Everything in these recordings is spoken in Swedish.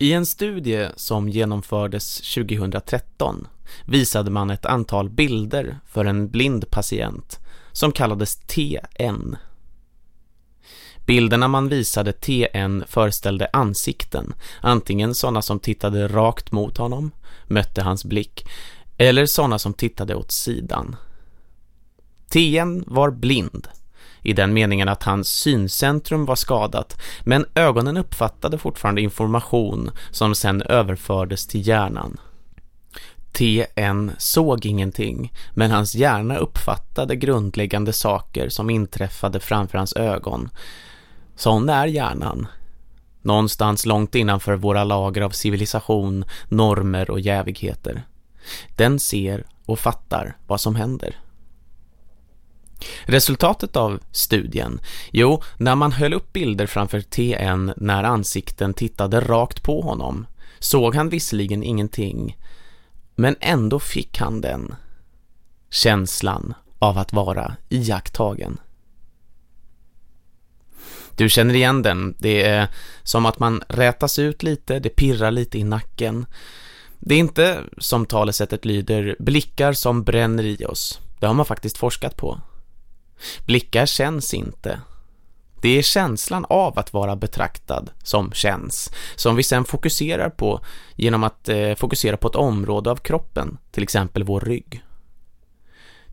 I en studie som genomfördes 2013 visade man ett antal bilder för en blind patient som kallades TN. Bilderna man visade TN föreställde ansikten, antingen sådana som tittade rakt mot honom, mötte hans blick, eller sådana som tittade åt sidan. TN var blind i den meningen att hans syncentrum var skadat men ögonen uppfattade fortfarande information som sedan överfördes till hjärnan. TN såg ingenting men hans hjärna uppfattade grundläggande saker som inträffade framför hans ögon. Sån är hjärnan. Någonstans långt innanför våra lager av civilisation, normer och jävigheter. Den ser och fattar vad som händer. Resultatet av studien? Jo, när man höll upp bilder framför TN när ansikten tittade rakt på honom såg han visserligen ingenting, men ändå fick han den känslan av att vara iakttagen. Du känner igen den. Det är som att man rätas ut lite, det pirrar lite i nacken. Det är inte, som talesättet lyder, blickar som bränner i oss. Det har man faktiskt forskat på. Blickar känns inte. Det är känslan av att vara betraktad som känns, som vi sen fokuserar på genom att eh, fokusera på ett område av kroppen, till exempel vår rygg.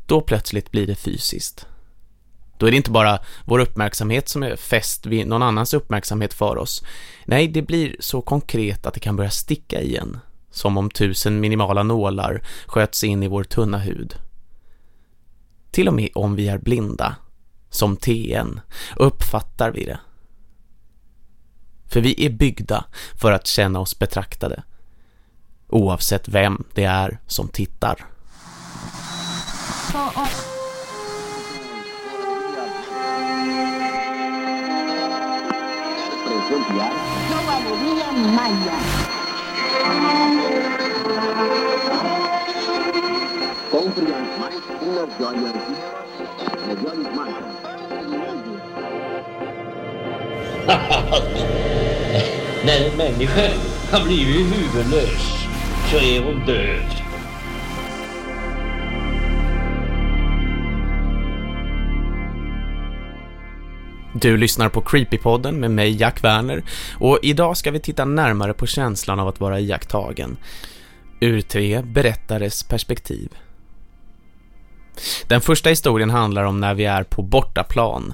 Då plötsligt blir det fysiskt. Då är det inte bara vår uppmärksamhet som är fäst vid någon annans uppmärksamhet för oss. Nej, det blir så konkret att det kan börja sticka i en, som om tusen minimala nålar sköts in i vår tunna hud. Till och med om vi är blinda, som TN, uppfattar vi det. För vi är byggda för att känna oss betraktade, oavsett vem det är som tittar. När en människa har blivit huvudlös så är hon död. Du lyssnar på Creepypodden med mig Jack Werner och idag ska vi titta närmare på känslan av att vara iakttagen ur tre berättares perspektiv. Den första historien handlar om när vi är på bortaplan,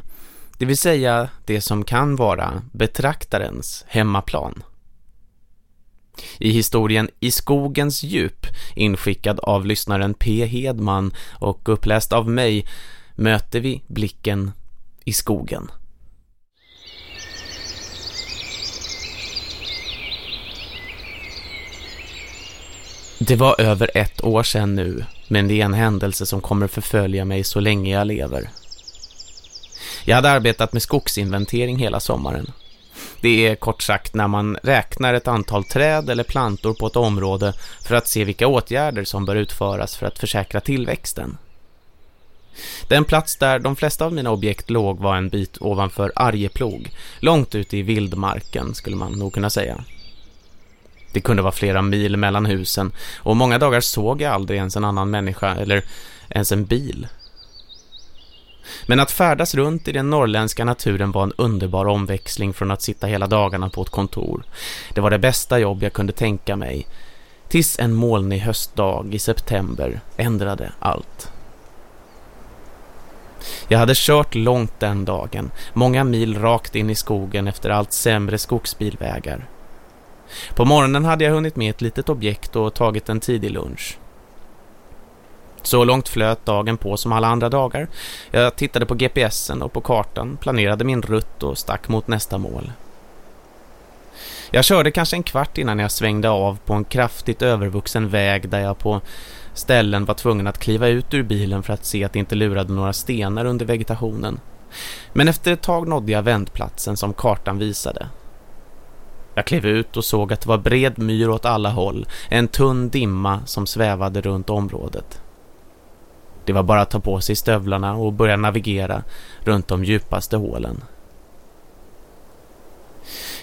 det vill säga det som kan vara betraktarens hemmaplan. I historien I skogens djup, inskickad av lyssnaren P. Hedman och uppläst av mig, möter vi blicken i skogen. Det var över ett år sedan nu, men det är en händelse som kommer förfölja mig så länge jag lever. Jag hade arbetat med skogsinventering hela sommaren. Det är kort sagt när man räknar ett antal träd eller plantor på ett område för att se vilka åtgärder som bör utföras för att försäkra tillväxten. Den plats där de flesta av mina objekt låg var en bit ovanför Arjeplog, långt ute i vildmarken skulle man nog kunna säga. Det kunde vara flera mil mellan husen och många dagar såg jag aldrig ens en annan människa eller ens en bil. Men att färdas runt i den norrländska naturen var en underbar omväxling från att sitta hela dagarna på ett kontor. Det var det bästa jobb jag kunde tänka mig. Tills en molnig höstdag i september ändrade allt. Jag hade kört långt den dagen, många mil rakt in i skogen efter allt sämre skogsbilvägar. På morgonen hade jag hunnit med ett litet objekt och tagit en tidig lunch. Så långt flöt dagen på som alla andra dagar. Jag tittade på GPSen och på kartan, planerade min rutt och stack mot nästa mål. Jag körde kanske en kvart innan jag svängde av på en kraftigt övervuxen väg där jag på ställen var tvungen att kliva ut ur bilen för att se att det inte lurade några stenar under vegetationen. Men efter ett tag nådde jag vändplatsen som kartan visade. Jag klev ut och såg att det var bred myr åt alla håll, en tunn dimma som svävade runt området. Det var bara att ta på sig stövlarna och börja navigera runt de djupaste hålen.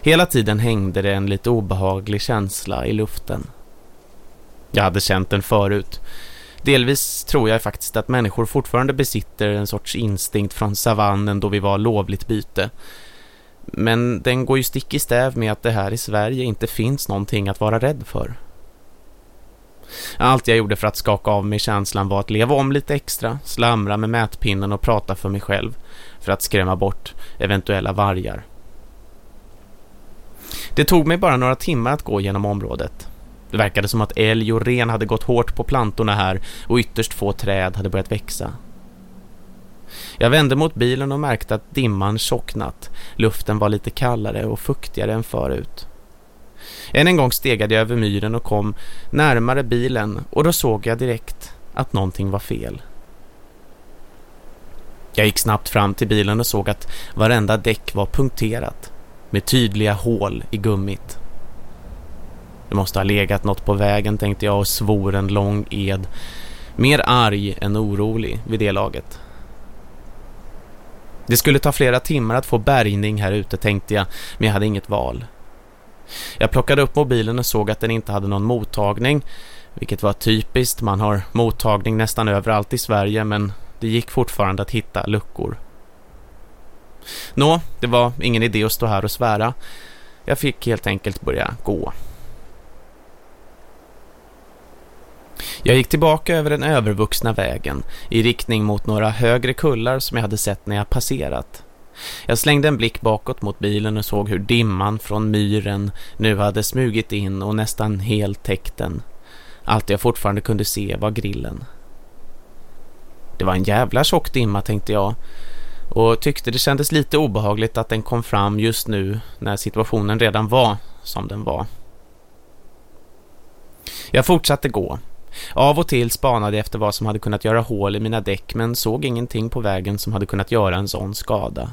Hela tiden hängde det en lite obehaglig känsla i luften. Jag hade känt den förut. Delvis tror jag faktiskt att människor fortfarande besitter en sorts instinkt från savannen då vi var lovligt byte. Men den går ju stick i stäv med att det här i Sverige inte finns någonting att vara rädd för. Allt jag gjorde för att skaka av mig känslan var att leva om lite extra, slamra med mätpinnen och prata för mig själv för att skrämma bort eventuella vargar. Det tog mig bara några timmar att gå genom området. Det verkade som att älg och ren hade gått hårt på plantorna här och ytterst få träd hade börjat växa. Jag vände mot bilen och märkte att dimman tjocknat. Luften var lite kallare och fuktigare än förut. Än en gång stegade jag över myren och kom närmare bilen och då såg jag direkt att någonting var fel. Jag gick snabbt fram till bilen och såg att varenda däck var punkterat med tydliga hål i gummit. Det måste ha legat något på vägen tänkte jag och svor en lång ed. Mer arg än orolig vid det laget. Det skulle ta flera timmar att få bärgning här ute tänkte jag, men jag hade inget val. Jag plockade upp mobilen och såg att den inte hade någon mottagning, vilket var typiskt. Man har mottagning nästan överallt i Sverige, men det gick fortfarande att hitta luckor. Nå, det var ingen idé att stå här och svära. Jag fick helt enkelt börja gå. Jag gick tillbaka över den övervuxna vägen i riktning mot några högre kullar som jag hade sett när jag passerat. Jag slängde en blick bakåt mot bilen och såg hur dimman från myren nu hade smugit in och nästan helt täckt den. Allt jag fortfarande kunde se var grillen. Det var en jävla tjock dimma tänkte jag och tyckte det kändes lite obehagligt att den kom fram just nu när situationen redan var som den var. Jag fortsatte gå. Av och till spanade jag efter vad som hade kunnat göra hål i mina däck men såg ingenting på vägen som hade kunnat göra en sån skada.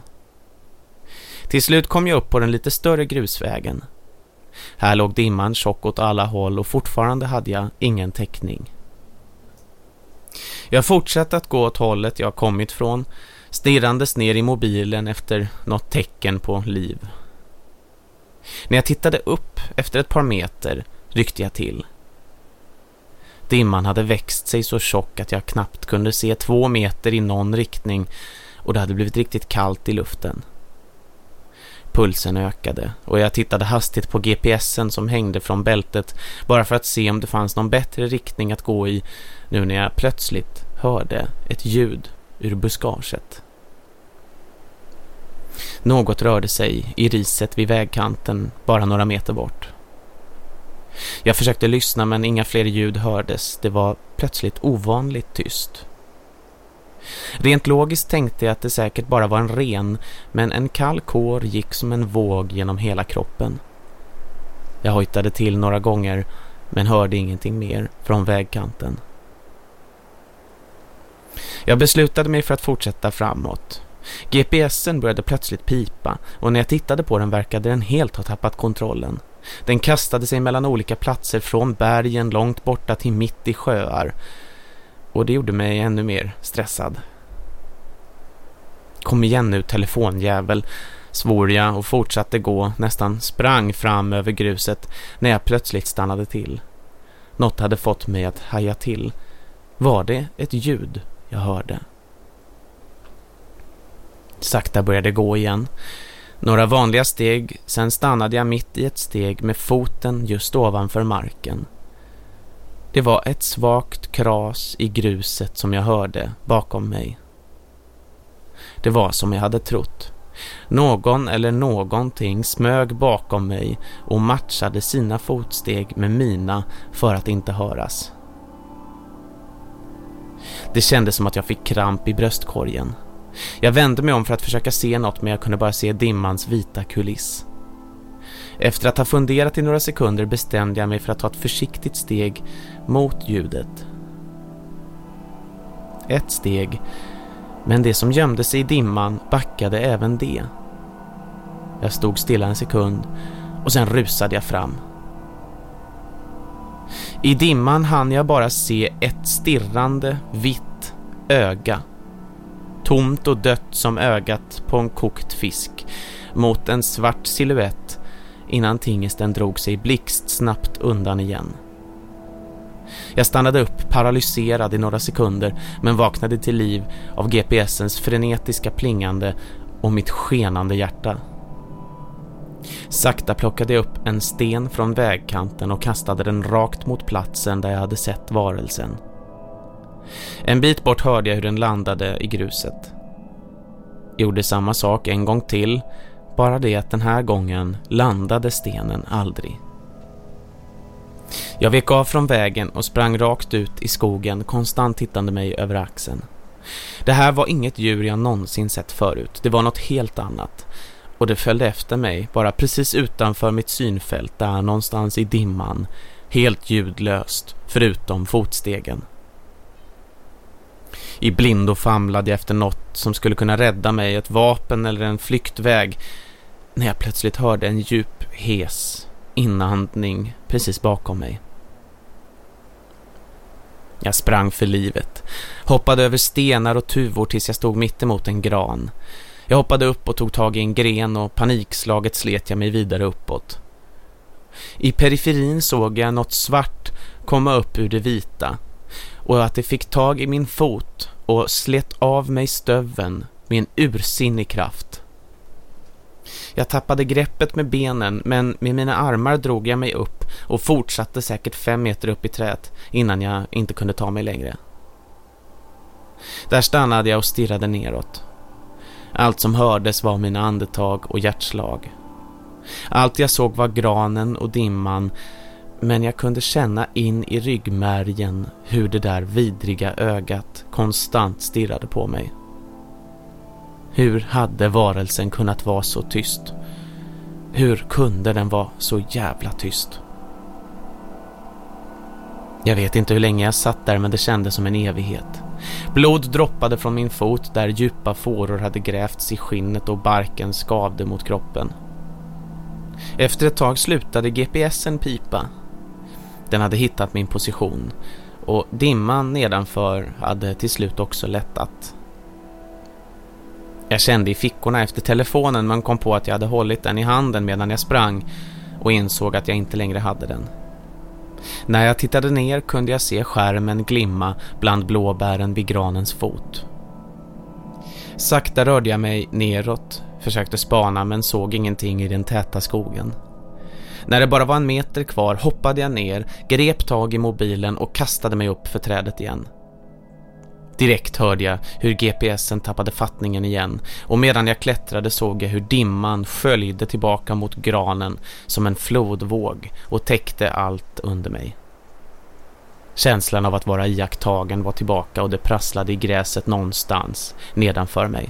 Till slut kom jag upp på den lite större grusvägen. Här låg dimman tjock åt alla håll och fortfarande hade jag ingen täckning. Jag fortsatte att gå åt hållet jag kommit från, stirrandes ner i mobilen efter något tecken på liv. När jag tittade upp efter ett par meter ryckte jag till. Dimman hade växt sig så tjock att jag knappt kunde se två meter i någon riktning och det hade blivit riktigt kallt i luften. Pulsen ökade och jag tittade hastigt på GPSen som hängde från bältet bara för att se om det fanns någon bättre riktning att gå i nu när jag plötsligt hörde ett ljud ur buskaget. Något rörde sig i riset vid vägkanten bara några meter bort. Jag försökte lyssna men inga fler ljud hördes. Det var plötsligt ovanligt tyst. Rent logiskt tänkte jag att det säkert bara var en ren, men en kall kår gick som en våg genom hela kroppen. Jag hojtade till några gånger, men hörde ingenting mer från vägkanten. Jag beslutade mig för att fortsätta framåt. GPSen började plötsligt pipa och när jag tittade på den verkade den helt ha tappat kontrollen. Den kastade sig mellan olika platser från bergen långt borta till mitt i sjöar. Och det gjorde mig ännu mer stressad. Kom igen nu telefonjävel, svor jag och fortsatte gå, nästan sprang fram över gruset när jag plötsligt stannade till. Något hade fått mig att haja till. Var det ett ljud jag hörde? Sakta började gå igen. Några vanliga steg, sen stannade jag mitt i ett steg med foten just ovanför marken. Det var ett svagt kras i gruset som jag hörde bakom mig. Det var som jag hade trott. Någon eller någonting smög bakom mig och matchade sina fotsteg med mina för att inte höras. Det kändes som att jag fick kramp i bröstkorgen. Jag vände mig om för att försöka se något men jag kunde bara se dimmans vita kuliss. Efter att ha funderat i några sekunder bestämde jag mig för att ta ett försiktigt steg mot ljudet. Ett steg, men det som gömde sig i dimman backade även det. Jag stod stilla en sekund och sen rusade jag fram. I dimman hann jag bara se ett stirrande, vitt öga tomt och dött som ögat på en kokt fisk mot en svart siluett innan tingesten drog sig blixtsnabbt undan igen. Jag stannade upp paralyserad i några sekunder men vaknade till liv av GPSens frenetiska plingande och mitt skenande hjärta. Sakta plockade jag upp en sten från vägkanten och kastade den rakt mot platsen där jag hade sett varelsen. En bit bort hörde jag hur den landade i gruset. Gjorde samma sak en gång till, bara det att den här gången landade stenen aldrig. Jag vek av från vägen och sprang rakt ut i skogen, konstant tittande mig över axeln. Det här var inget djur jag någonsin sett förut, det var något helt annat. Och det följde efter mig, bara precis utanför mitt synfält, där någonstans i dimman, helt ljudlöst, förutom fotstegen. I blindo famlade jag efter något som skulle kunna rädda mig, ett vapen eller en flyktväg, när jag plötsligt hörde en djup, hes inandning precis bakom mig. Jag sprang för livet, hoppade över stenar och tuvor tills jag stod mitt emot en gran. Jag hoppade upp och tog tag i en gren och panikslaget slet jag mig vidare uppåt. I periferin såg jag något svart komma upp ur det vita och att det fick tag i min fot och slet av mig stöven med en ursinnig kraft. Jag tappade greppet med benen men med mina armar drog jag mig upp och fortsatte säkert fem meter upp i träet innan jag inte kunde ta mig längre. Där stannade jag och stirrade neråt. Allt som hördes var mina andetag och hjärtslag. Allt jag såg var granen och dimman men jag kunde känna in i ryggmärgen hur det där vidriga ögat konstant stirrade på mig. Hur hade varelsen kunnat vara så tyst? Hur kunde den vara så jävla tyst? Jag vet inte hur länge jag satt där men det kändes som en evighet. Blod droppade från min fot där djupa fåror hade grävts i skinnet och barken skavde mot kroppen. Efter ett tag slutade GPSen pipa. Den hade hittat min position och dimman nedanför hade till slut också lättat. Jag kände i fickorna efter telefonen men kom på att jag hade hållit den i handen medan jag sprang och insåg att jag inte längre hade den. När jag tittade ner kunde jag se skärmen glimma bland blåbären vid granens fot. Sakta rörde jag mig neråt, försökte spana men såg ingenting i den täta skogen. När det bara var en meter kvar hoppade jag ner, grep tag i mobilen och kastade mig upp för trädet igen. Direkt hörde jag hur GPSen tappade fattningen igen och medan jag klättrade såg jag hur dimman sköljde tillbaka mot granen som en flodvåg och täckte allt under mig. Känslan av att vara iakttagen var tillbaka och det prasslade i gräset någonstans nedanför mig.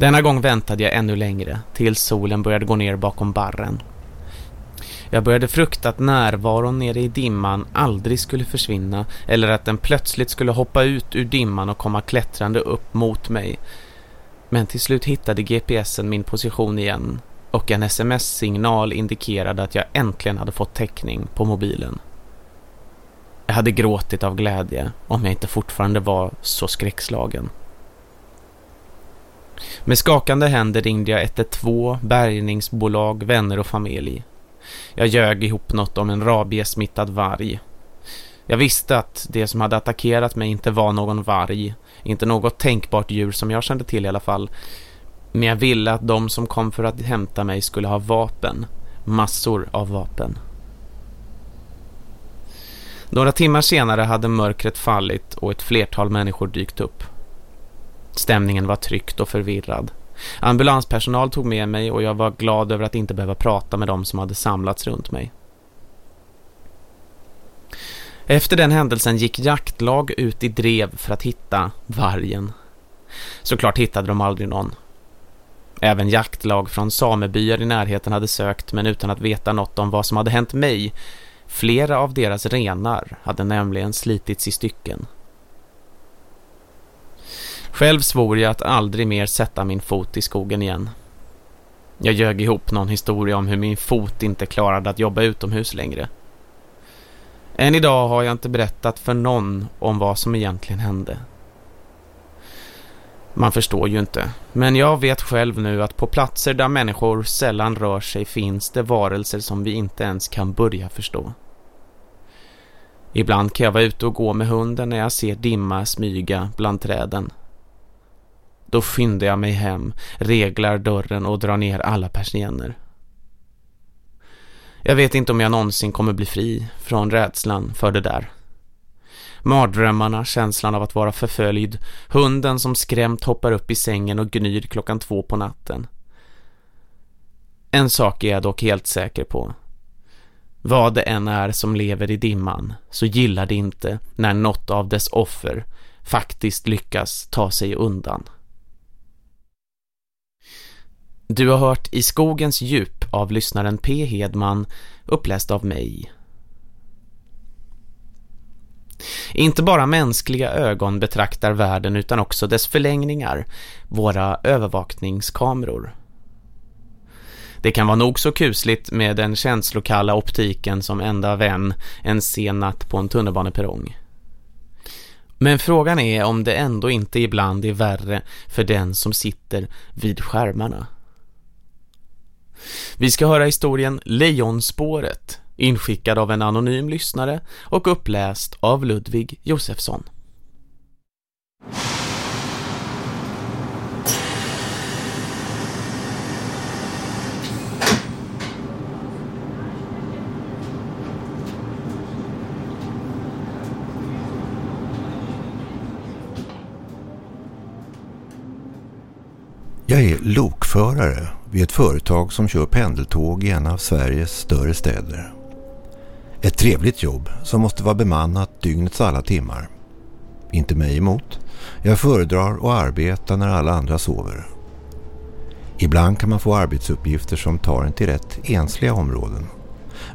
Denna gång väntade jag ännu längre tills solen började gå ner bakom barren. Jag började frukta att närvaron nere i dimman aldrig skulle försvinna eller att den plötsligt skulle hoppa ut ur dimman och komma klättrande upp mot mig. Men till slut hittade GPSen min position igen och en sms-signal indikerade att jag äntligen hade fått täckning på mobilen. Jag hade gråtit av glädje om jag inte fortfarande var så skräckslagen. Med skakande händer ringde jag 112, bärgningsbolag, vänner och familj. Jag ljög ihop något om en rabiesmittad varg. Jag visste att det som hade attackerat mig inte var någon varg, inte något tänkbart djur som jag kände till i alla fall. Men jag ville att de som kom för att hämta mig skulle ha vapen, massor av vapen. Några timmar senare hade mörkret fallit och ett flertal människor dykt upp. Stämningen var tryckt och förvirrad. Ambulanspersonal tog med mig och jag var glad över att inte behöva prata med dem som hade samlats runt mig. Efter den händelsen gick jaktlag ut i drev för att hitta vargen. Såklart hittade de aldrig någon. Även jaktlag från samebyar i närheten hade sökt men utan att veta något om vad som hade hänt mig. Flera av deras renar hade nämligen slitits i stycken. Själv svor jag att aldrig mer sätta min fot i skogen igen. Jag ljög ihop någon historia om hur min fot inte klarade att jobba utomhus längre. Än idag har jag inte berättat för någon om vad som egentligen hände. Man förstår ju inte, men jag vet själv nu att på platser där människor sällan rör sig finns det varelser som vi inte ens kan börja förstå. Ibland kan jag vara ute och gå med hunden när jag ser dimma smyga bland träden. Då skyndar jag mig hem, reglar dörren och drar ner alla persienner. Jag vet inte om jag någonsin kommer bli fri från rädslan för det där. Mardrömmarna, känslan av att vara förföljd, hunden som skrämt hoppar upp i sängen och gnyr klockan två på natten. En sak är jag dock helt säker på. Vad det än är som lever i dimman så gillar det inte när något av dess offer faktiskt lyckas ta sig undan. Du har hört I skogens djup av lyssnaren P. Hedman uppläst av mig. Inte bara mänskliga ögon betraktar världen utan också dess förlängningar, våra övervakningskameror. Det kan vara nog så kusligt med den känslokalla optiken som enda vän en sen natt på en tunnelbaneperrong. Men frågan är om det ändå inte ibland är värre för den som sitter vid skärmarna. Vi ska höra historien Lejonspåret, inskickad av en anonym lyssnare och uppläst av Ludvig Josefsson. Jag är lokförare vid ett företag som kör pendeltåg i en av Sveriges större städer. Ett trevligt jobb som måste vara bemannat dygnets alla timmar. Inte mig emot. Jag föredrar att arbeta när alla andra sover. Ibland kan man få arbetsuppgifter som tar en till rätt ensliga områden.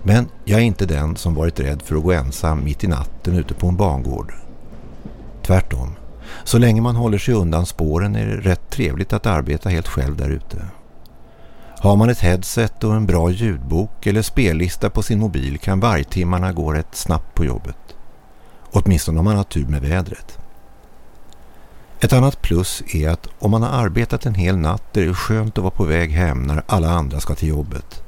Men jag är inte den som varit rädd för att gå ensam mitt i natten ute på en bangård. Tvärtom. Så länge man håller sig undan spåren är det rätt trevligt att arbeta helt själv där ute. Har man ett headset och en bra ljudbok eller spellista på sin mobil kan vargtimmarna gå rätt snabbt på jobbet. Åtminstone om man har tur med vädret. Ett annat plus är att om man har arbetat en hel natt är det skönt att vara på väg hem när alla andra ska till jobbet.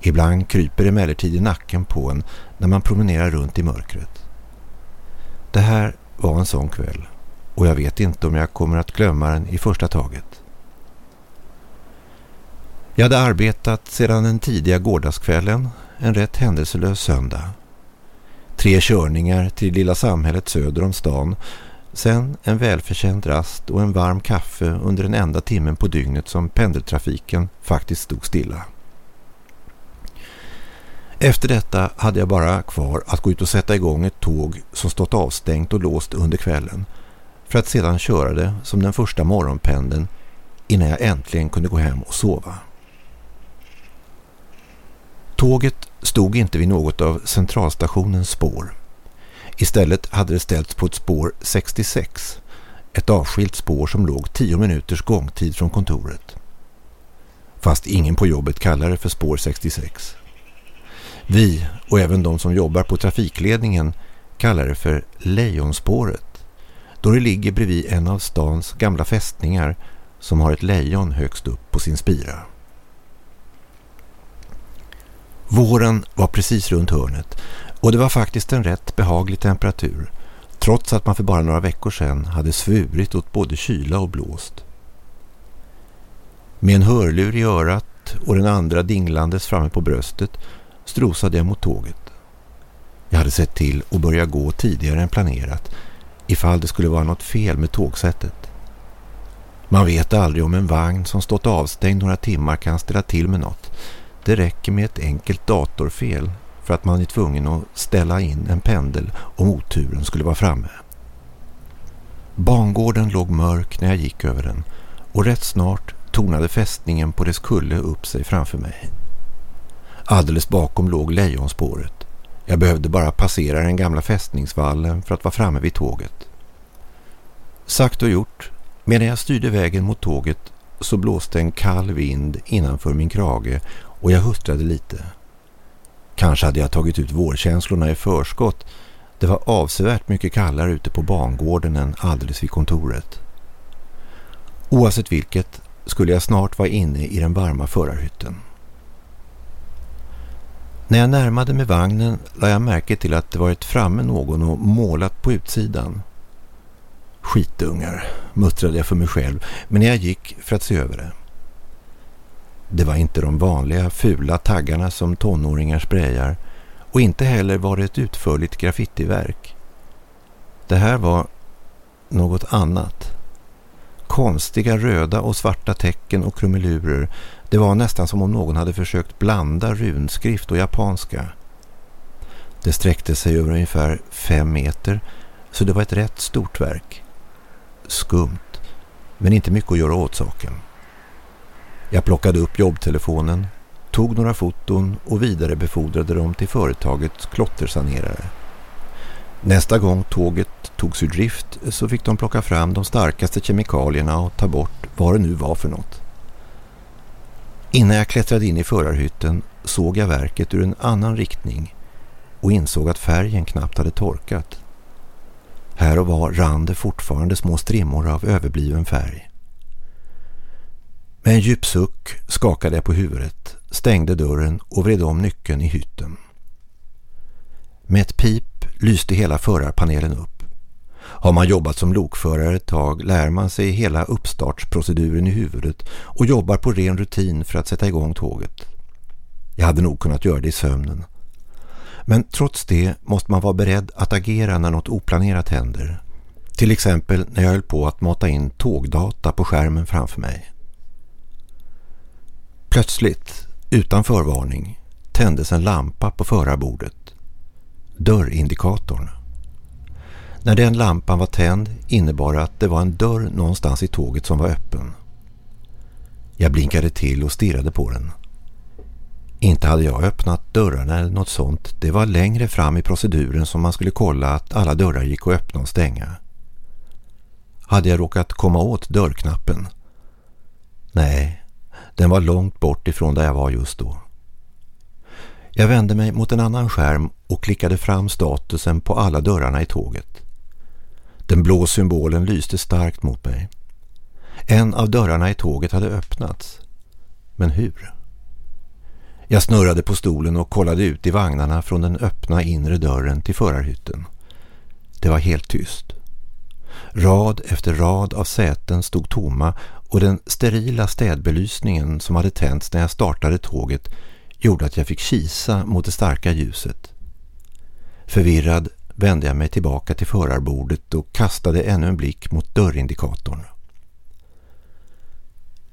Ibland kryper emellertid i nacken på en när man promenerar runt i mörkret. Det här var en sån kväll och jag vet inte om jag kommer att glömma den i första taget. Jag hade arbetat sedan den tidiga gårdagskvällen, en rätt händelselös söndag. Tre körningar till lilla samhället söder om stan, sen en välförtjänt rast och en varm kaffe under den enda timmen på dygnet som pendeltrafiken faktiskt stod stilla. Efter detta hade jag bara kvar att gå ut och sätta igång ett tåg som stått avstängt och låst under kvällen för att sedan köra det som den första morgonpendeln innan jag äntligen kunde gå hem och sova. Tåget stod inte vid något av centralstationens spår. Istället hade det ställts på ett spår 66, ett avskilt spår som låg 10 minuters gångtid från kontoret. Fast ingen på jobbet kallade det för spår 66. Vi och även de som jobbar på trafikledningen kallar det för Lejonspåret då det ligger bredvid en av stans gamla fästningar som har ett lejon högst upp på sin spira. Våren var precis runt hörnet och det var faktiskt en rätt behaglig temperatur trots att man för bara några veckor sedan hade svurit åt både kyla och blåst. Med en hörlur i örat och den andra dinglandes framme på bröstet strosade jag mot tåget. Jag hade sett till att börja gå tidigare än planerat ifall det skulle vara något fel med tågsättet. Man vet aldrig om en vagn som stått avstängd några timmar kan ställa till med något det räcker med ett enkelt datorfel för att man är tvungen att ställa in en pendel om oturen skulle vara framme. Bangården låg mörk när jag gick över den och rätt snart tonade fästningen på dess kulle upp sig framför mig. Alldeles bakom låg lejonspåret. Jag behövde bara passera den gamla fästningsvallen för att vara framme vid tåget. Sagt och gjort, medan jag styrde vägen mot tåget så blåste en kall vind innanför min krage och jag huttrade lite. Kanske hade jag tagit ut vårkänslorna i förskott. Det var avsevärt mycket kallare ute på bangården än alldeles vid kontoret. Oavsett vilket skulle jag snart vara inne i den varma förarhytten. När jag närmade mig vagnen la jag märke till att det varit framme någon och målat på utsidan. Skitungar, muttrade jag för mig själv, men jag gick för att se över det. Det var inte de vanliga fula taggarna som tonåringar sprayar och inte heller var det ett utförligt graffitiverk. Det här var något annat. Konstiga röda och svarta tecken och krumelurer. Det var nästan som om någon hade försökt blanda runskrift och japanska. Det sträckte sig över ungefär fem meter så det var ett rätt stort verk. Skumt, men inte mycket att göra åt saken. Jag plockade upp jobbtelefonen, tog några foton och vidarebefordrade dem till företagets klottersanerare. Nästa gång tåget togs ur drift så fick de plocka fram de starkaste kemikalierna och ta bort vad det nu var för något. Innan jag klättrade in i förarhytten såg jag verket ur en annan riktning och insåg att färgen knappt hade torkat. Här och var rann det fortfarande små strimmor av överbliven färg. Med en djup suck skakade jag på huvudet, stängde dörren och vred om nyckeln i hytten. Med ett pip lyste hela förarpanelen upp. Har man jobbat som lokförare ett tag lär man sig hela uppstartsproceduren i huvudet och jobbar på ren rutin för att sätta igång tåget. Jag hade nog kunnat göra det i sömnen. Men trots det måste man vara beredd att agera när något oplanerat händer. Till exempel när jag höll på att mata in tågdata på skärmen framför mig. Plötsligt, utan förvarning, tändes en lampa på förarbordet dörrindikatorn. När den lampan var tänd innebar det att det var en dörr någonstans i tåget som var öppen. Jag blinkade till och stirrade på den. Inte hade jag öppnat dörrarna eller något sånt. Det var längre fram i proceduren som man skulle kolla att alla dörrar gick att öppna och stänga. Hade jag råkat komma åt dörrknappen? Nej, den var långt bort ifrån där jag var just då. Jag vände mig mot en annan skärm och klickade fram statusen på alla dörrarna i tåget. Den blå symbolen lyste starkt mot mig. En av dörrarna i tåget hade öppnats. Men hur? Jag snurrade på stolen och kollade ut i vagnarna från den öppna inre dörren till förarhytten. Det var helt tyst. Rad efter rad av säten stod tomma och den sterila städbelysningen som hade tänts när jag startade tåget gjorde att jag fick kisa mot det starka ljuset. Förvirrad vände jag mig tillbaka till förarbordet och kastade ännu en blick mot dörrindikatorn.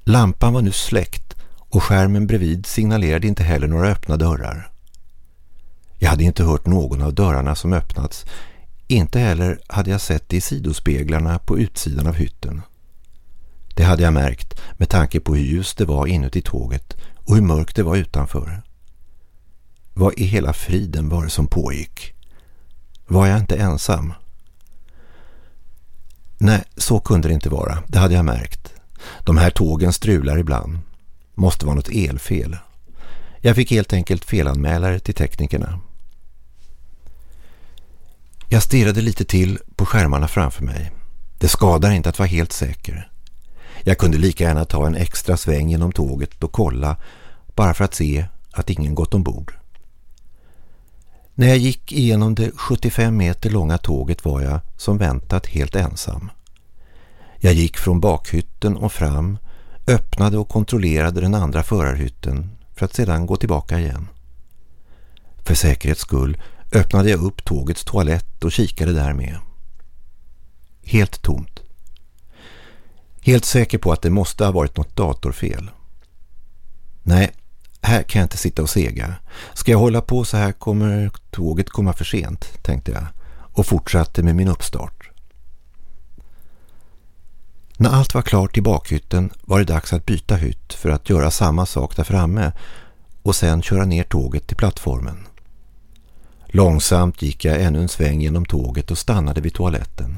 Lampan var nu släckt och skärmen bredvid signalerade inte heller några öppna dörrar. Jag hade inte hört någon av dörrarna som öppnats. Inte heller hade jag sett det i sidospeglarna på utsidan av hytten. Det hade jag märkt med tanke på hur ljust det var inuti tåget och hur mörkt det var utanför. Vad i hela friden var det som pågick? Var jag inte ensam? Nej, så kunde det inte vara. Det hade jag märkt. De här tågen strular ibland. Måste vara något elfel. Jag fick helt enkelt felanmälare till teknikerna. Jag stirrade lite till på skärmarna framför mig. Det skadar inte att vara helt säker. Jag kunde lika gärna ta en extra sväng genom tåget och kolla bara för att se att ingen gått ombord. När jag gick igenom det 75 meter långa tåget var jag som väntat helt ensam. Jag gick från bakhytten och fram, öppnade och kontrollerade den andra förarhytten för att sedan gå tillbaka igen. För säkerhets skull öppnade jag upp tågets toalett och kikade där med. Helt tomt. Helt säker på att det måste ha varit något datorfel. Nej, här kan jag inte sitta och sega. Ska jag hålla på så här kommer tåget komma för sent, tänkte jag. Och fortsatte med min uppstart. När allt var klart i bakhytten var det dags att byta hytt för att göra samma sak där framme och sen köra ner tåget till plattformen. Långsamt gick jag ännu en sväng genom tåget och stannade vid toaletten.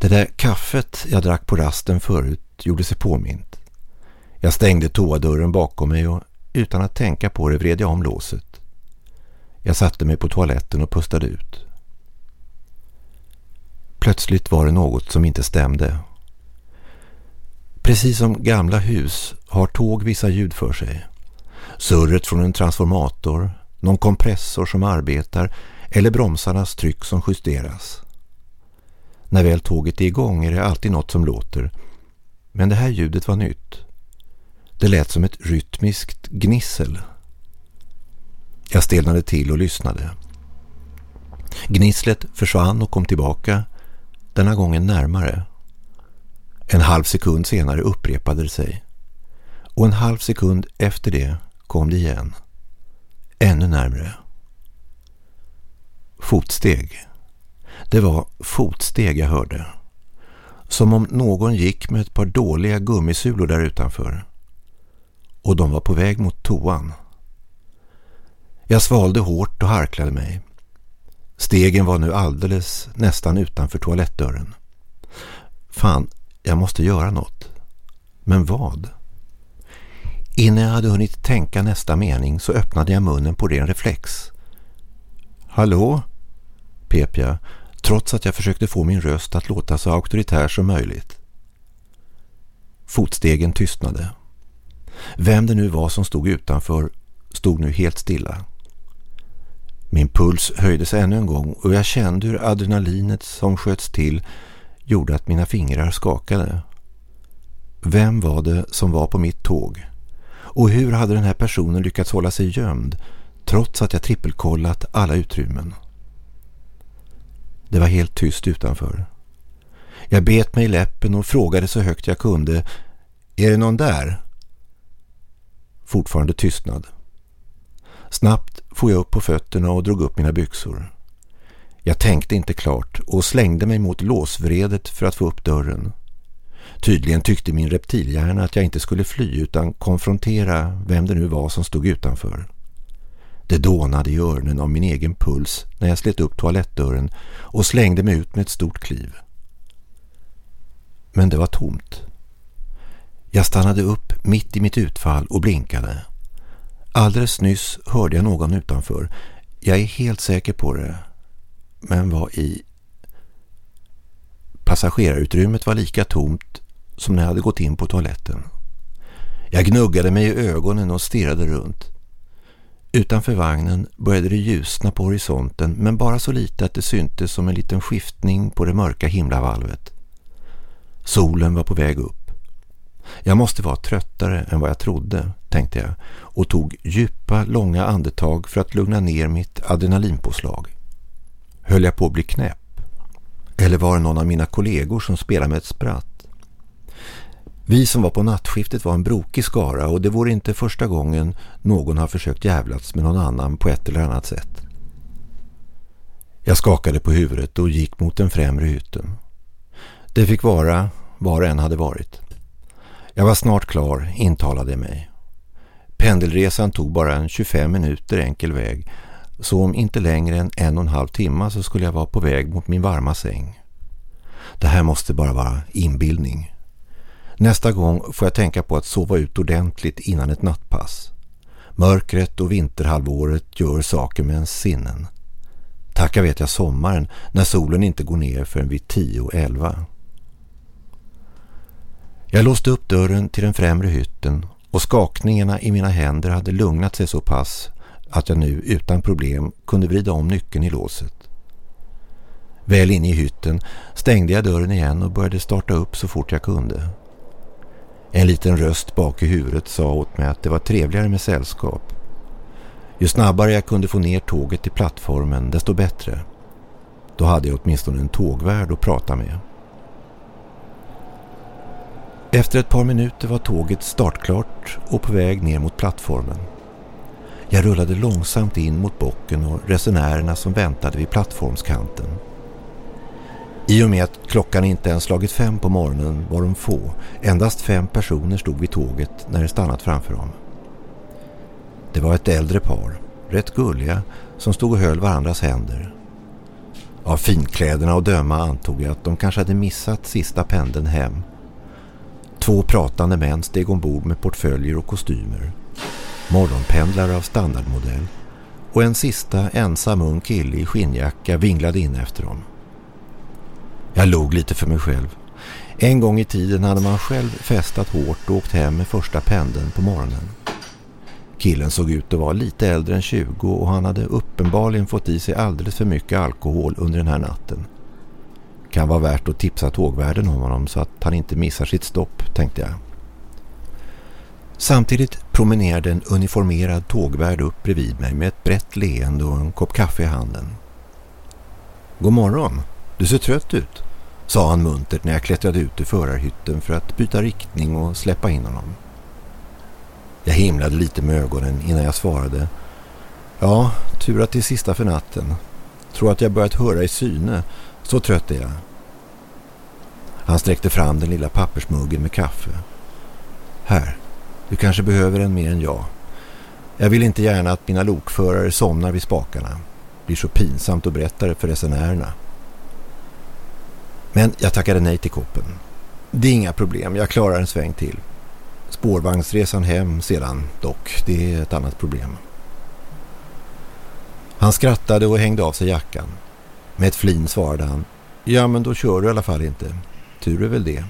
Det där kaffet jag drack på rasten förut gjorde sig påmint. Jag stängde toadörren bakom mig och utan att tänka på det vred jag om låset. Jag satte mig på toaletten och pustade ut. Plötsligt var det något som inte stämde. Precis som gamla hus har tåg vissa ljud för sig. Surret från en transformator, någon kompressor som arbetar eller bromsarnas tryck som justeras. När väl tåget är igång är det alltid något som låter. Men det här ljudet var nytt. Det lät som ett rytmiskt gnissel. Jag stelnade till och lyssnade. Gnisslet försvann och kom tillbaka, denna gången närmare. En halv sekund senare upprepade det sig. Och en halv sekund efter det kom det igen. Ännu närmre. Fotsteg. Det var fotsteg jag hörde. Som om någon gick med ett par dåliga gummisulor där utanför. Och de var på väg mot toan. Jag svalde hårt och harklade mig. Stegen var nu alldeles nästan utanför toalettdörren. Fan, jag måste göra något. Men vad? Innan jag hade hunnit tänka nästa mening så öppnade jag munnen på ren reflex. Hallå? pep jag, trots att jag försökte få min röst att låta så auktoritär som möjligt. Fotstegen tystnade. Vem det nu var som stod utanför stod nu helt stilla. Min puls höjdes ännu en gång och jag kände hur adrenalinet som sköts till gjorde att mina fingrar skakade. Vem var det som var på mitt tåg? Och hur hade den här personen lyckats hålla sig gömd trots att jag trippelkollat alla utrymmen? Det var helt tyst utanför. Jag bet mig i läppen och frågade så högt jag kunde Är det någon där? Fortfarande tystnad. Snabbt får jag upp på fötterna och drog upp mina byxor. Jag tänkte inte klart och slängde mig mot låsvredet för att få upp dörren. Tydligen tyckte min reptilhjärna att jag inte skulle fly utan konfrontera vem det nu var som stod utanför. Det dånade i öronen av min egen puls när jag slet upp toalettdörren och slängde mig ut med ett stort kliv. Men det var tomt. Jag stannade upp mitt i mitt utfall och blinkade. Alldeles nyss hörde jag någon utanför. Jag är helt säker på det. Men vad i... Passagerarutrymmet var lika tomt som när jag hade gått in på toaletten. Jag gnuggade mig i ögonen och stirrade runt. Utanför vagnen började det ljusna på horisonten men bara så lite att det syntes som en liten skiftning på det mörka himlavalvet. Solen var på väg upp. Jag måste vara tröttare än vad jag trodde, tänkte jag och tog djupa, långa andetag för att lugna ner mitt adrenalinpåslag. Höll jag på att bli knäpp? Eller var det någon av mina kollegor som spelade med ett spratt? Vi som var på nattskiftet var en brokig skara och det vore inte första gången någon har försökt jävlats med någon annan på ett eller annat sätt. Jag skakade på huvudet och gick mot den främre hytten. Det fick vara var en hade varit. Jag var snart klar, intalade mig. Pendelresan tog bara en 25 minuter enkel väg så om inte längre än en och en halv timme så skulle jag vara på väg mot min varma säng. Det här måste bara vara inbildning. Nästa gång får jag tänka på att sova ut ordentligt innan ett nattpass. Mörkret och vinterhalvåret gör saker med ens sinnen. Tacka vet jag sommaren när solen inte går ner förrän vid 10-11. Jag låste upp dörren till den främre hytten och skakningarna i mina händer hade lugnat sig så pass att jag nu utan problem kunde vrida om nyckeln i låset. Väl inne i hytten stängde jag dörren igen och började starta upp så fort jag kunde. En liten röst bak i huvudet sa åt mig att det var trevligare med sällskap. Ju snabbare jag kunde få ner tåget till plattformen desto bättre. Då hade jag åtminstone en tågvärd att prata med. Efter ett par minuter var tåget startklart och på väg ner mot plattformen. Jag rullade långsamt in mot bocken och resenärerna som väntade vid plattformskanten. I och med att klockan inte ens slagit fem på morgonen var de få. Endast fem personer stod vid tåget när det stannat framför dem. Det var ett äldre par, rätt gulliga, som stod och höll varandras händer. Av finkläderna och döma antog jag att de kanske hade missat sista pendeln hem Två pratande män steg ombord med portföljer och kostymer. Morgonpendlare av standardmodell. Och en sista ensam ung kille i skinnjacka vinglade in efter dem. Jag log lite för mig själv. En gång i tiden hade man själv festat hårt och åkt hem med första pendeln på morgonen. Killen såg ut att vara lite äldre än 20 och han hade uppenbarligen fått i sig alldeles för mycket alkohol under den här natten. Kan vara värt att tipsa tågvärden om honom så att han inte missar sitt stopp, tänkte jag. Samtidigt promenerade en uniformerad tågvärd upp bredvid mig med ett brett leende och en kopp kaffe i handen. God morgon, du ser trött ut, sa han muntert när jag klättrade ut ur förarhytten för att byta riktning och släppa in honom. Jag himlade lite med ögonen innan jag svarade. Ja, tur att det är sista för natten. Tror att jag börjat höra i syne. Så trött är jag. Han sträckte fram den lilla pappersmuggen med kaffe. Här, du kanske behöver en mer än jag. Jag vill inte gärna att mina lokförare somnar vid spakarna. Det blir så pinsamt att berätta det för resenärerna. Men jag tackade nej till koppen. Det är inga problem, jag klarar en sväng till. Spårvagnsresan hem sedan dock, det är ett annat problem. Han skrattade och hängde av sig jackan. Med ett flin svarade han. Ja men då kör du i alla fall inte. Tur är väl det.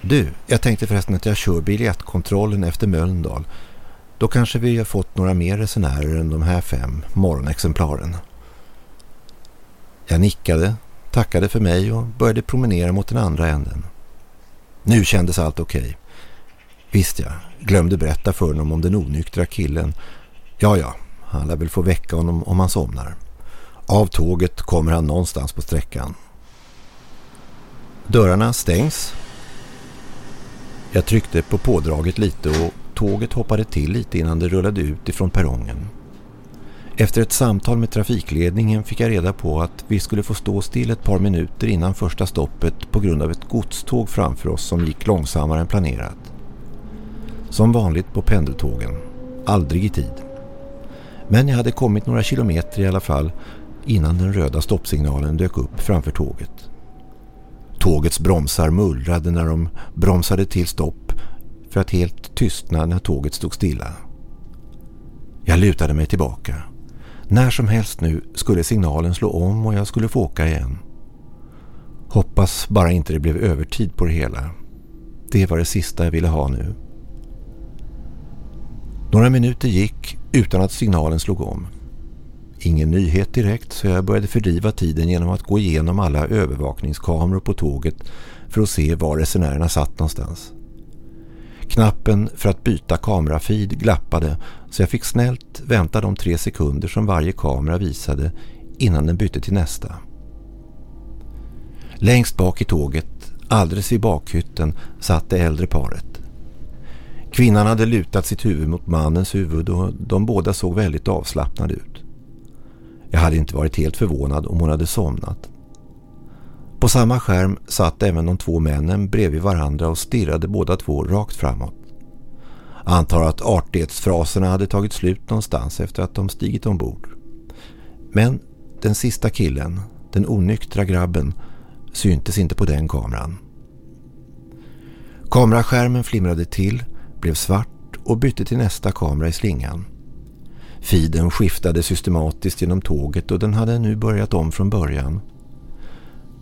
Du, jag tänkte förresten att jag kör biljettkontrollen efter Mölndal. Då kanske vi har fått några mer resenärer än de här fem morgonexemplaren. Jag nickade, tackade för mig och började promenera mot den andra änden. Nu kändes allt okej. Okay. Visst ja, glömde berätta för honom om den onyktra killen. Ja ja, han lär väl få väcka honom om han somnar. Av tåget kommer han någonstans på sträckan. Dörrarna stängs. Jag tryckte på pådraget lite och tåget hoppade till lite innan det rullade ut ifrån perrongen. Efter ett samtal med trafikledningen fick jag reda på att vi skulle få stå still ett par minuter innan första stoppet på grund av ett godståg framför oss som gick långsammare än planerat. Som vanligt på pendeltågen. Aldrig i tid. Men jag hade kommit några kilometer i alla fall innan den röda stoppsignalen dök upp framför tåget. Tågets bromsar mullrade när de bromsade till stopp för att helt tystna när tåget stod stilla. Jag lutade mig tillbaka. När som helst nu skulle signalen slå om och jag skulle få åka igen. Hoppas bara inte det blev övertid på det hela. Det var det sista jag ville ha nu. Några minuter gick utan att signalen slog om. Ingen nyhet direkt så jag började fördriva tiden genom att gå igenom alla övervakningskameror på tåget för att se var resenärerna satt någonstans. Knappen för att byta kamerafeed glappade så jag fick snällt vänta de tre sekunder som varje kamera visade innan den bytte till nästa. Längst bak i tåget, alldeles vid bakhytten, satt det äldre paret. Kvinnan hade lutat sitt huvud mot mannens huvud och de båda såg väldigt avslappnade ut. Jag hade inte varit helt förvånad om hon hade somnat. På samma skärm satt även de två männen bredvid varandra och stirrade båda två rakt framåt. Antar att artighetsfraserna hade tagit slut någonstans efter att de stigit ombord. Men den sista killen, den onyktra grabben, syntes inte på den kameran. Kameraskärmen flimrade till blev svart och bytte till nästa kamera i slingan. Fiden skiftade systematiskt genom tåget och den hade nu börjat om från början.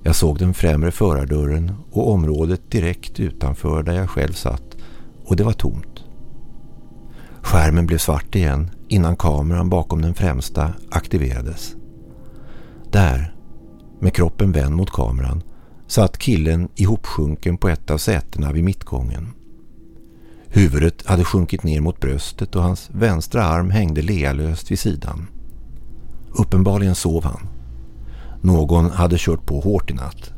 Jag såg den främre förardörren och området direkt utanför där jag själv satt och det var tomt. Skärmen blev svart igen innan kameran bakom den främsta aktiverades. Där, med kroppen vänd mot kameran, satt killen ihopsjunken på ett av sätena vid mittgången. Huvudet hade sjunkit ner mot bröstet och hans vänstra arm hängde lealöst vid sidan. Uppenbarligen sov han. Någon hade kört på hårt i natt.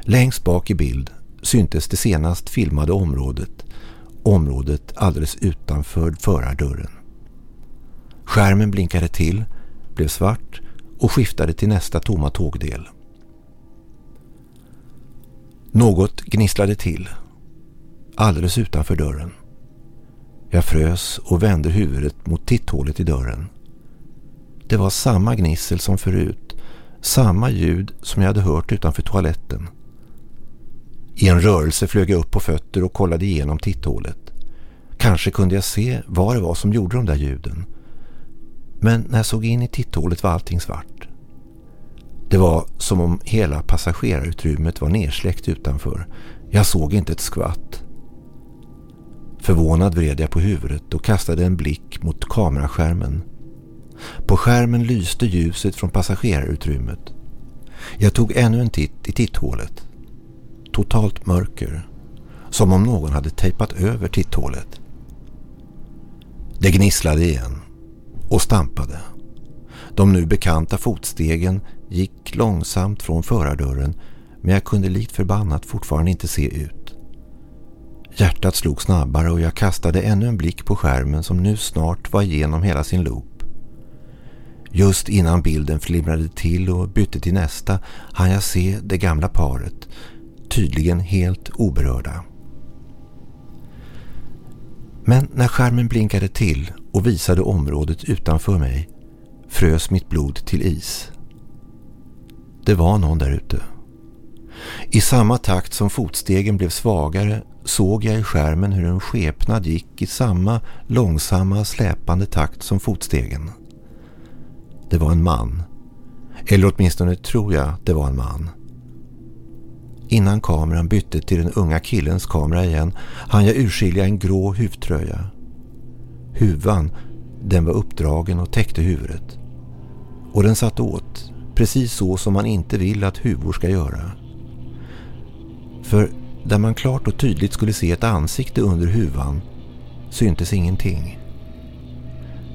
Längst bak i bild syntes det senast filmade området, området alldeles utanför förardörren. Skärmen blinkade till, blev svart och skiftade till nästa tomma tågdel. Något gnisslade till alldeles utanför dörren. Jag frös och vände huvudet mot titthålet i dörren. Det var samma gnissel som förut, samma ljud som jag hade hört utanför toaletten. I en rörelse flög jag upp på fötter och kollade igenom titthålet. Kanske kunde jag se vad det var som gjorde de där ljuden. Men när jag såg in i titthålet var allting svart. Det var som om hela passagerarutrymmet var nersläckt utanför. Jag såg inte ett skvatt. Förvånad vred jag på huvudet och kastade en blick mot kameraskärmen. På skärmen lyste ljuset från passagerarutrymmet. Jag tog ännu en titt i titthålet. Totalt mörker. Som om någon hade tejpat över titthålet. Det gnisslade igen och stampade. De nu bekanta fotstegen gick långsamt från förardörren men jag kunde likt förbannat fortfarande inte se ut. Hjärtat slog snabbare och jag kastade ännu en blick på skärmen som nu snart var igenom hela sin lok Just innan bilden flimrade till och bytte till nästa hann jag se det gamla paret, tydligen helt oberörda. Men när skärmen blinkade till och visade området utanför mig frös mitt blod till is. Det var någon där ute. I samma takt som fotstegen blev svagare såg jag i skärmen hur en skepnad gick i samma långsamma släpande takt som fotstegen. Det var en man. Eller åtminstone tror jag det var en man. Innan kameran bytte till den unga killens kamera igen hann jag urskilja en grå huvtröja. Huvan, den var uppdragen och täckte huvudet. Och den satt åt, precis så som man inte vill att huvor ska göra. För där man klart och tydligt skulle se ett ansikte under huvan syntes ingenting.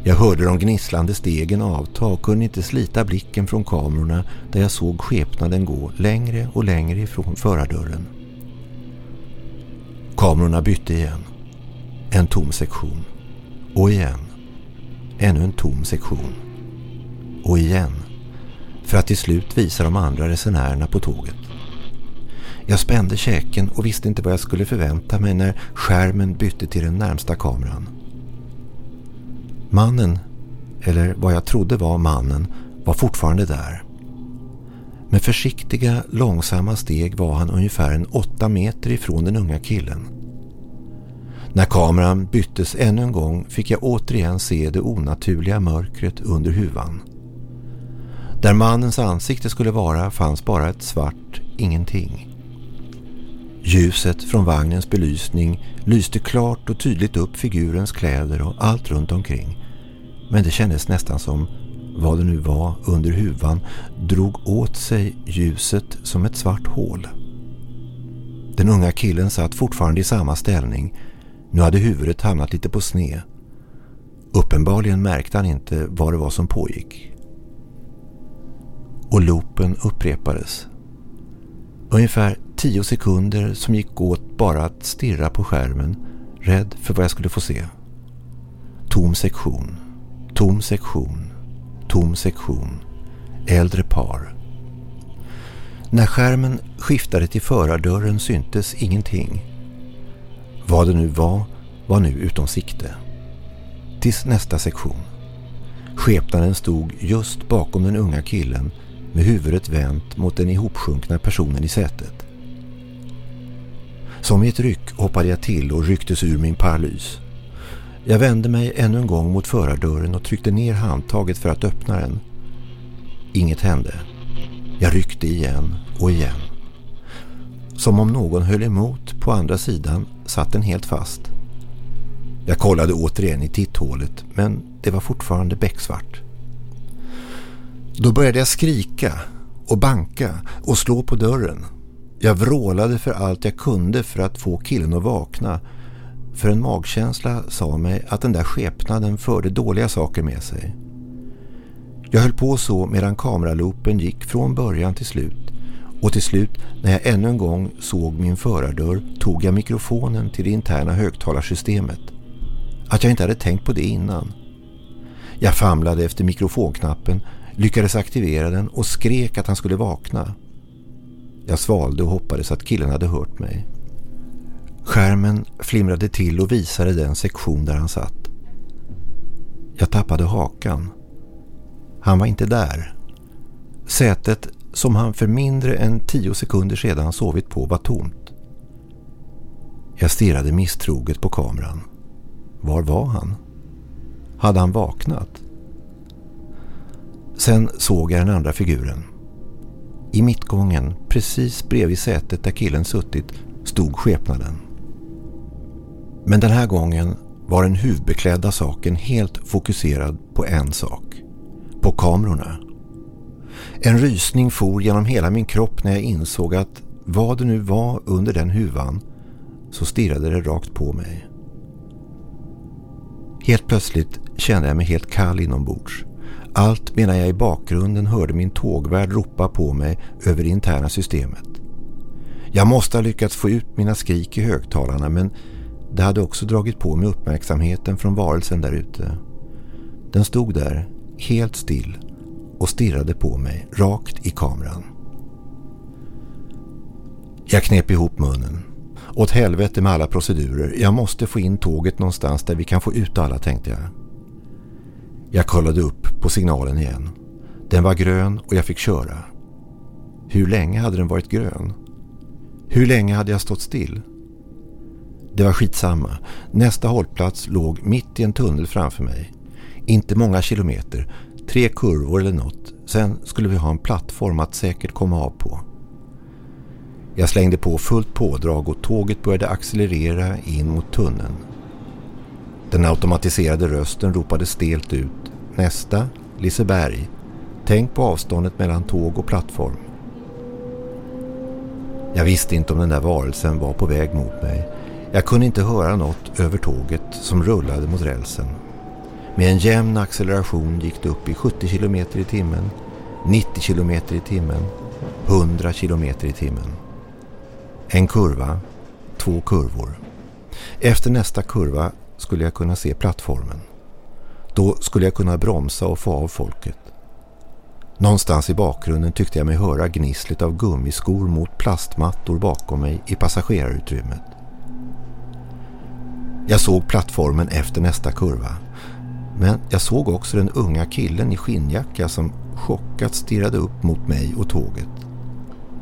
Jag hörde de gnisslande stegen avta och kunde inte slita blicken från kamerorna där jag såg skepnaden gå längre och längre ifrån förardörren. Kamerorna bytte igen. En tom sektion. Och igen. Ännu en tom sektion. Och igen. För att till slut visa de andra resenärerna på tåget. Jag spände käken och visste inte vad jag skulle förvänta mig när skärmen bytte till den närmsta kameran. Mannen, eller vad jag trodde var mannen, var fortfarande där. Med försiktiga, långsamma steg var han ungefär en åtta meter ifrån den unga killen. När kameran byttes ännu en gång fick jag återigen se det onaturliga mörkret under huvan. Där mannens ansikte skulle vara fanns bara ett svart ingenting. Ljuset från vagnens belysning lyste klart och tydligt upp figurens kläder och allt runt omkring. Men det kändes nästan som, vad det nu var under huvan, drog åt sig ljuset som ett svart hål. Den unga killen satt fortfarande i samma ställning. Nu hade huvudet hamnat lite på sned. Uppenbarligen märkte han inte vad det var som pågick. Och loopen upprepades. Ungefär tio sekunder som gick åt bara att stirra på skärmen, rädd för vad jag skulle få se. Tom sektion, tom sektion, tom sektion, äldre par. När skärmen skiftade till förardörren syntes ingenting. Vad det nu var, var nu utom sikte. Tills nästa sektion. Skepnaden stod just bakom den unga killen med huvudet vänt mot den ihopsjunkna personen i sätet. Som i ett ryck hoppade jag till och rycktes ur min paralys. Jag vände mig ännu en gång mot förardörren och tryckte ner handtaget för att öppna den. Inget hände. Jag ryckte igen och igen. Som om någon höll emot på andra sidan satt den helt fast. Jag kollade återigen i titthålet men det var fortfarande becksvart. Då började jag skrika och banka och slå på dörren. Jag vrålade för allt jag kunde för att få killen att vakna. För en magkänsla sa mig att den där skepnaden förde dåliga saker med sig. Jag höll på så medan kameraloopen gick från början till slut. Och till slut, när jag ännu en gång såg min förardörr, tog jag mikrofonen till det interna högtalarsystemet. Att jag inte hade tänkt på det innan. Jag famlade efter mikrofonknappen, lyckades aktivera den och skrek att han skulle vakna. Jag svalde och hoppades att killen hade hört mig. Skärmen flimrade till och visade den sektion där han satt. Jag tappade hakan. Han var inte där. Sätet som han för mindre än tio sekunder sedan sovit på var tomt. Jag stirrade misstroget på kameran. Var var han? Hade han vaknat? Sen såg jag den andra figuren. I mittgången, precis bredvid sätet där killen suttit, stod skepnaden. Men den här gången var den huvudbeklädda saken helt fokuserad på en sak. På kamerorna. En rysning for genom hela min kropp när jag insåg att vad det nu var under den huvan så stirrade det rakt på mig. Helt plötsligt kände jag mig helt kall inombords. Allt medan jag i bakgrunden hörde min tågvärd ropa på mig över det interna systemet. Jag måste ha lyckats få ut mina skrik i högtalarna men det hade också dragit på mig uppmärksamheten från varelsen där ute. Den stod där, helt still och stirrade på mig, rakt i kameran. Jag knep ihop munnen. Åt helvete med alla procedurer. Jag måste få in tåget någonstans där vi kan få ut alla, tänkte jag. Jag kollade upp på signalen igen. Den var grön och jag fick köra. Hur länge hade den varit grön? Hur länge hade jag stått still? Det var skitsamma. Nästa hållplats låg mitt i en tunnel framför mig. Inte många kilometer, tre kurvor eller något. Sen skulle vi ha en plattform att säkert komma av på. Jag slängde på fullt pådrag och tåget började accelerera in mot tunneln. Den automatiserade rösten ropade stelt ut. Nästa, Liseberg. Tänk på avståndet mellan tåg och plattform. Jag visste inte om den där varelsen var på väg mot mig. Jag kunde inte höra något över tåget som rullade mot rälsen. Med en jämn acceleration gick det upp i 70 km i timmen, 90 km i timmen, 100 km i timmen. En kurva, två kurvor. Efter nästa kurva skulle jag kunna se plattformen. Då skulle jag kunna bromsa och få av folket. Någonstans i bakgrunden tyckte jag mig höra gnisslet av gummiskor mot plastmattor bakom mig i passagerarutrymmet. Jag såg plattformen efter nästa kurva. Men jag såg också den unga killen i skinnjacka som chockat stirrade upp mot mig och tåget.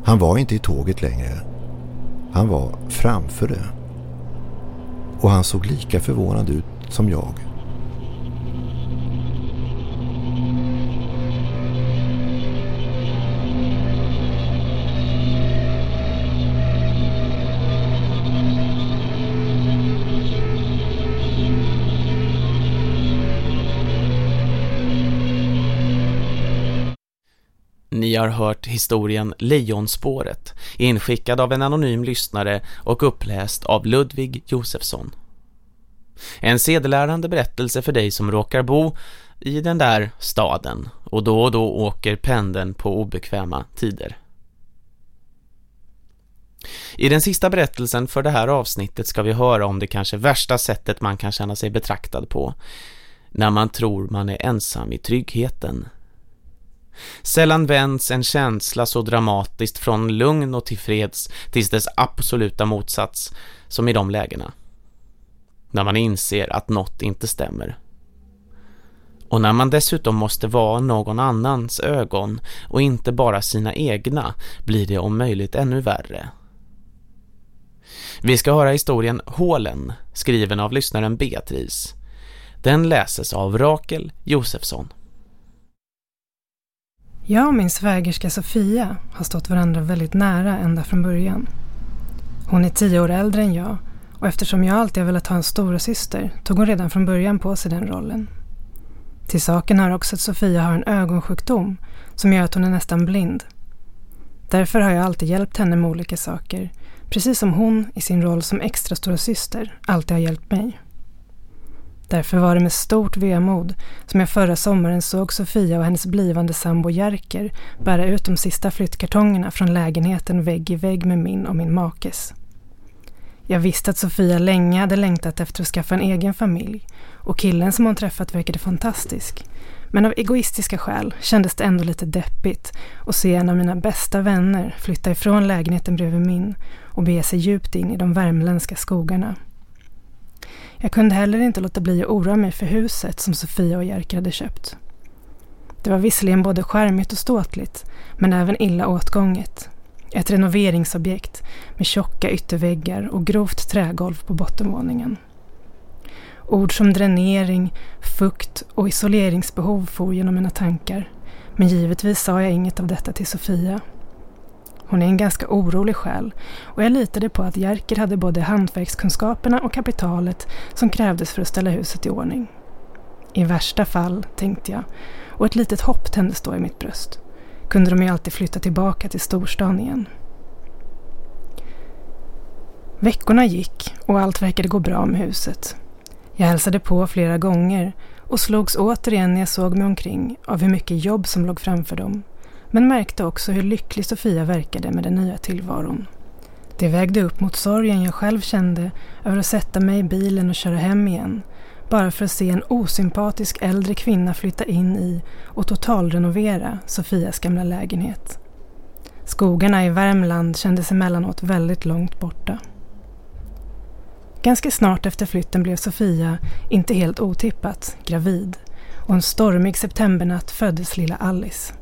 Han var inte i tåget längre. Han var framför det. Och han såg lika förvånad ut som jag. Ni har hört historien Lejonspåret, inskickad av en anonym lyssnare och uppläst av Ludvig Josefsson. En sedelärande berättelse för dig som råkar bo i den där staden och då och då åker pendeln på obekväma tider. I den sista berättelsen för det här avsnittet ska vi höra om det kanske värsta sättet man kan känna sig betraktad på. När man tror man är ensam i tryggheten. Sällan vänds en känsla så dramatiskt från lugn och tillfreds tills dess absoluta motsats som i de lägena. När man inser att något inte stämmer. Och när man dessutom måste vara någon annans ögon och inte bara sina egna blir det om möjligt ännu värre. Vi ska höra historien Hålen, skriven av lyssnaren Beatrice. Den läses av Rakel Josefsson. Jag och min svägerska Sofia har stått varandra väldigt nära ända från början. Hon är tio år äldre än jag och eftersom jag alltid har velat ha en stora syster tog hon redan från början på sig den rollen. Till saken hör också att Sofia har en ögonsjukdom som gör att hon är nästan blind. Därför har jag alltid hjälpt henne med olika saker, precis som hon i sin roll som extra stora syster alltid har hjälpt mig. Därför var det med stort vemod som jag förra sommaren såg Sofia och hennes blivande sambo Jerker bära ut de sista flyttkartongerna från lägenheten vägg i vägg med min och min makes. Jag visste att Sofia länge hade längtat efter att skaffa en egen familj och killen som hon träffat verkade fantastisk. Men av egoistiska skäl kändes det ändå lite deppigt att se en av mina bästa vänner flytta ifrån lägenheten bredvid min och bege sig djupt in i de värmländska skogarna. Jag kunde heller inte låta bli att oroa mig för huset som Sofia och Jerker hade köpt. Det var visserligen både skärmigt och ståtligt, men även illa åtgånget. Ett renoveringsobjekt med tjocka ytterväggar och grovt trägolv på bottenvåningen. Ord som dränering, fukt och isoleringsbehov for genom mina tankar, men givetvis sa jag inget av detta till Sofia. Hon är en ganska orolig själ och jag litade på att Jerker hade både hantverkskunskaperna och kapitalet som krävdes för att ställa huset i ordning. I värsta fall, tänkte jag, och ett litet hopp tändes då i mitt bröst, kunde de ju alltid flytta tillbaka till storstan igen. Veckorna gick och allt verkade gå bra med huset. Jag hälsade på flera gånger och slogs återigen när jag såg mig omkring av hur mycket jobb som låg framför dem. Men märkte också hur lycklig Sofia verkade med den nya tillvaron. Det vägde upp mot sorgen jag själv kände över att sätta mig i bilen och köra hem igen. Bara för att se en osympatisk äldre kvinna flytta in i och totalrenovera Sofias gamla lägenhet. Skogarna i Värmland kändes emellanåt väldigt långt borta. Ganska snart efter flytten blev Sofia, inte helt otippat, gravid och en stormig septembernatt föddes lilla Alice.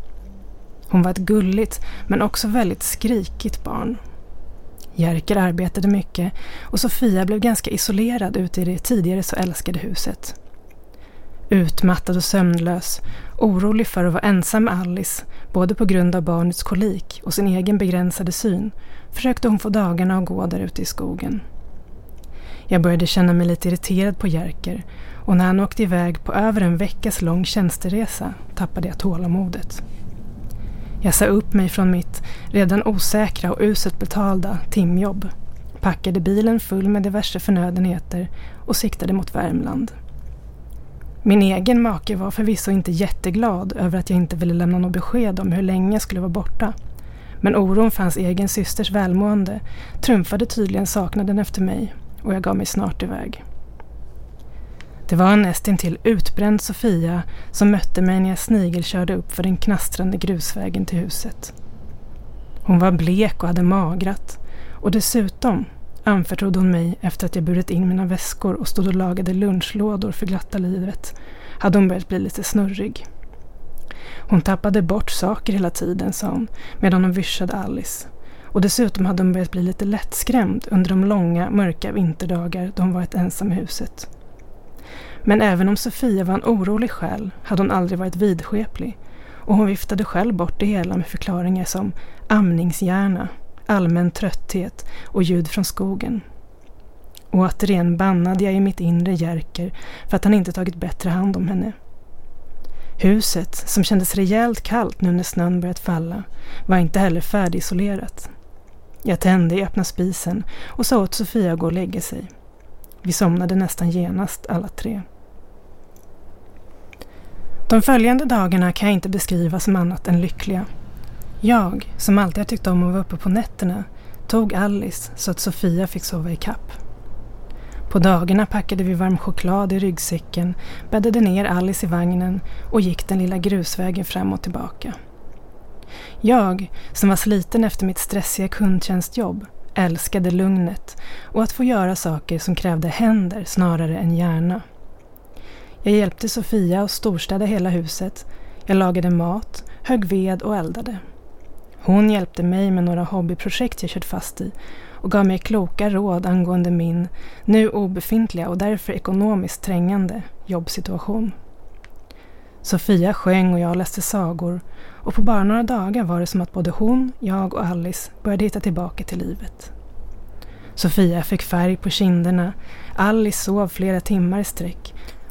Hon var ett gulligt men också väldigt skrikigt barn. Jerker arbetade mycket och Sofia blev ganska isolerad ute i det tidigare så älskade huset. Utmattad och sömnlös, orolig för att vara ensam med Alice, både på grund av barnets kolik och sin egen begränsade syn, försökte hon få dagarna att gå där ute i skogen. Jag började känna mig lite irriterad på Jerker och när han åkte iväg på över en veckas lång tjänsteresa tappade jag tålamodet. Jag sa upp mig från mitt redan osäkra och uselt betalda timjobb, packade bilen full med diverse förnödenheter och siktade mot Värmland. Min egen make var förvisso inte jätteglad över att jag inte ville lämna något besked om hur länge jag skulle vara borta. Men oron för hans egen systers välmående trumfade tydligen saknaden efter mig och jag gav mig snart iväg. Det var en nästintill utbränd Sofia som mötte mig när jag snigelkörde upp för den knastrande grusvägen till huset. Hon var blek och hade magrat och dessutom anförtrodde hon mig efter att jag burit in mina väskor och stod och lagade lunchlådor för glatta livet hade hon börjat bli lite snurrig. Hon tappade bort saker hela tiden, sa hon, medan hon vyssjade Alice. Och dessutom hade hon börjat bli lite lättskrämd under de långa, mörka vinterdagar då hon varit ensam i huset. Men även om Sofia var en orolig själ hade hon aldrig varit vidskeplig och hon viftade själv bort det hela med förklaringar som amningshjärna, allmän trötthet och ljud från skogen. Återigen bannade jag i mitt inre Jerker för att han inte tagit bättre hand om henne. Huset, som kändes rejält kallt nu när snön börjat falla, var inte heller färdigisolerat. Jag tände i öppna spisen och sa åt Sofia att gå och lägga sig. Vi somnade nästan genast alla tre. De följande dagarna kan jag inte beskriva som annat än lyckliga. Jag, som alltid har tyckt om att vara uppe på nätterna, tog Alice så att Sofia fick sova i kapp. På dagarna packade vi varm choklad i ryggsäcken, bäddade ner Alice i vagnen och gick den lilla grusvägen fram och tillbaka. Jag, som var sliten efter mitt stressiga kundtjänstjobb, älskade lugnet och att få göra saker som krävde händer snarare än hjärna. Jag hjälpte Sofia att storstäda hela huset. Jag lagade mat, högg ved och eldade. Hon hjälpte mig med några hobbyprojekt jag kört fast i och gav mig kloka råd angående min, nu obefintliga och därför ekonomiskt trängande, jobbsituation. Sofia sjöng och jag läste sagor och på bara några dagar var det som att både hon, jag och Alice började hitta tillbaka till livet. Sofia fick färg på kinderna, Alice sov flera timmar i sträck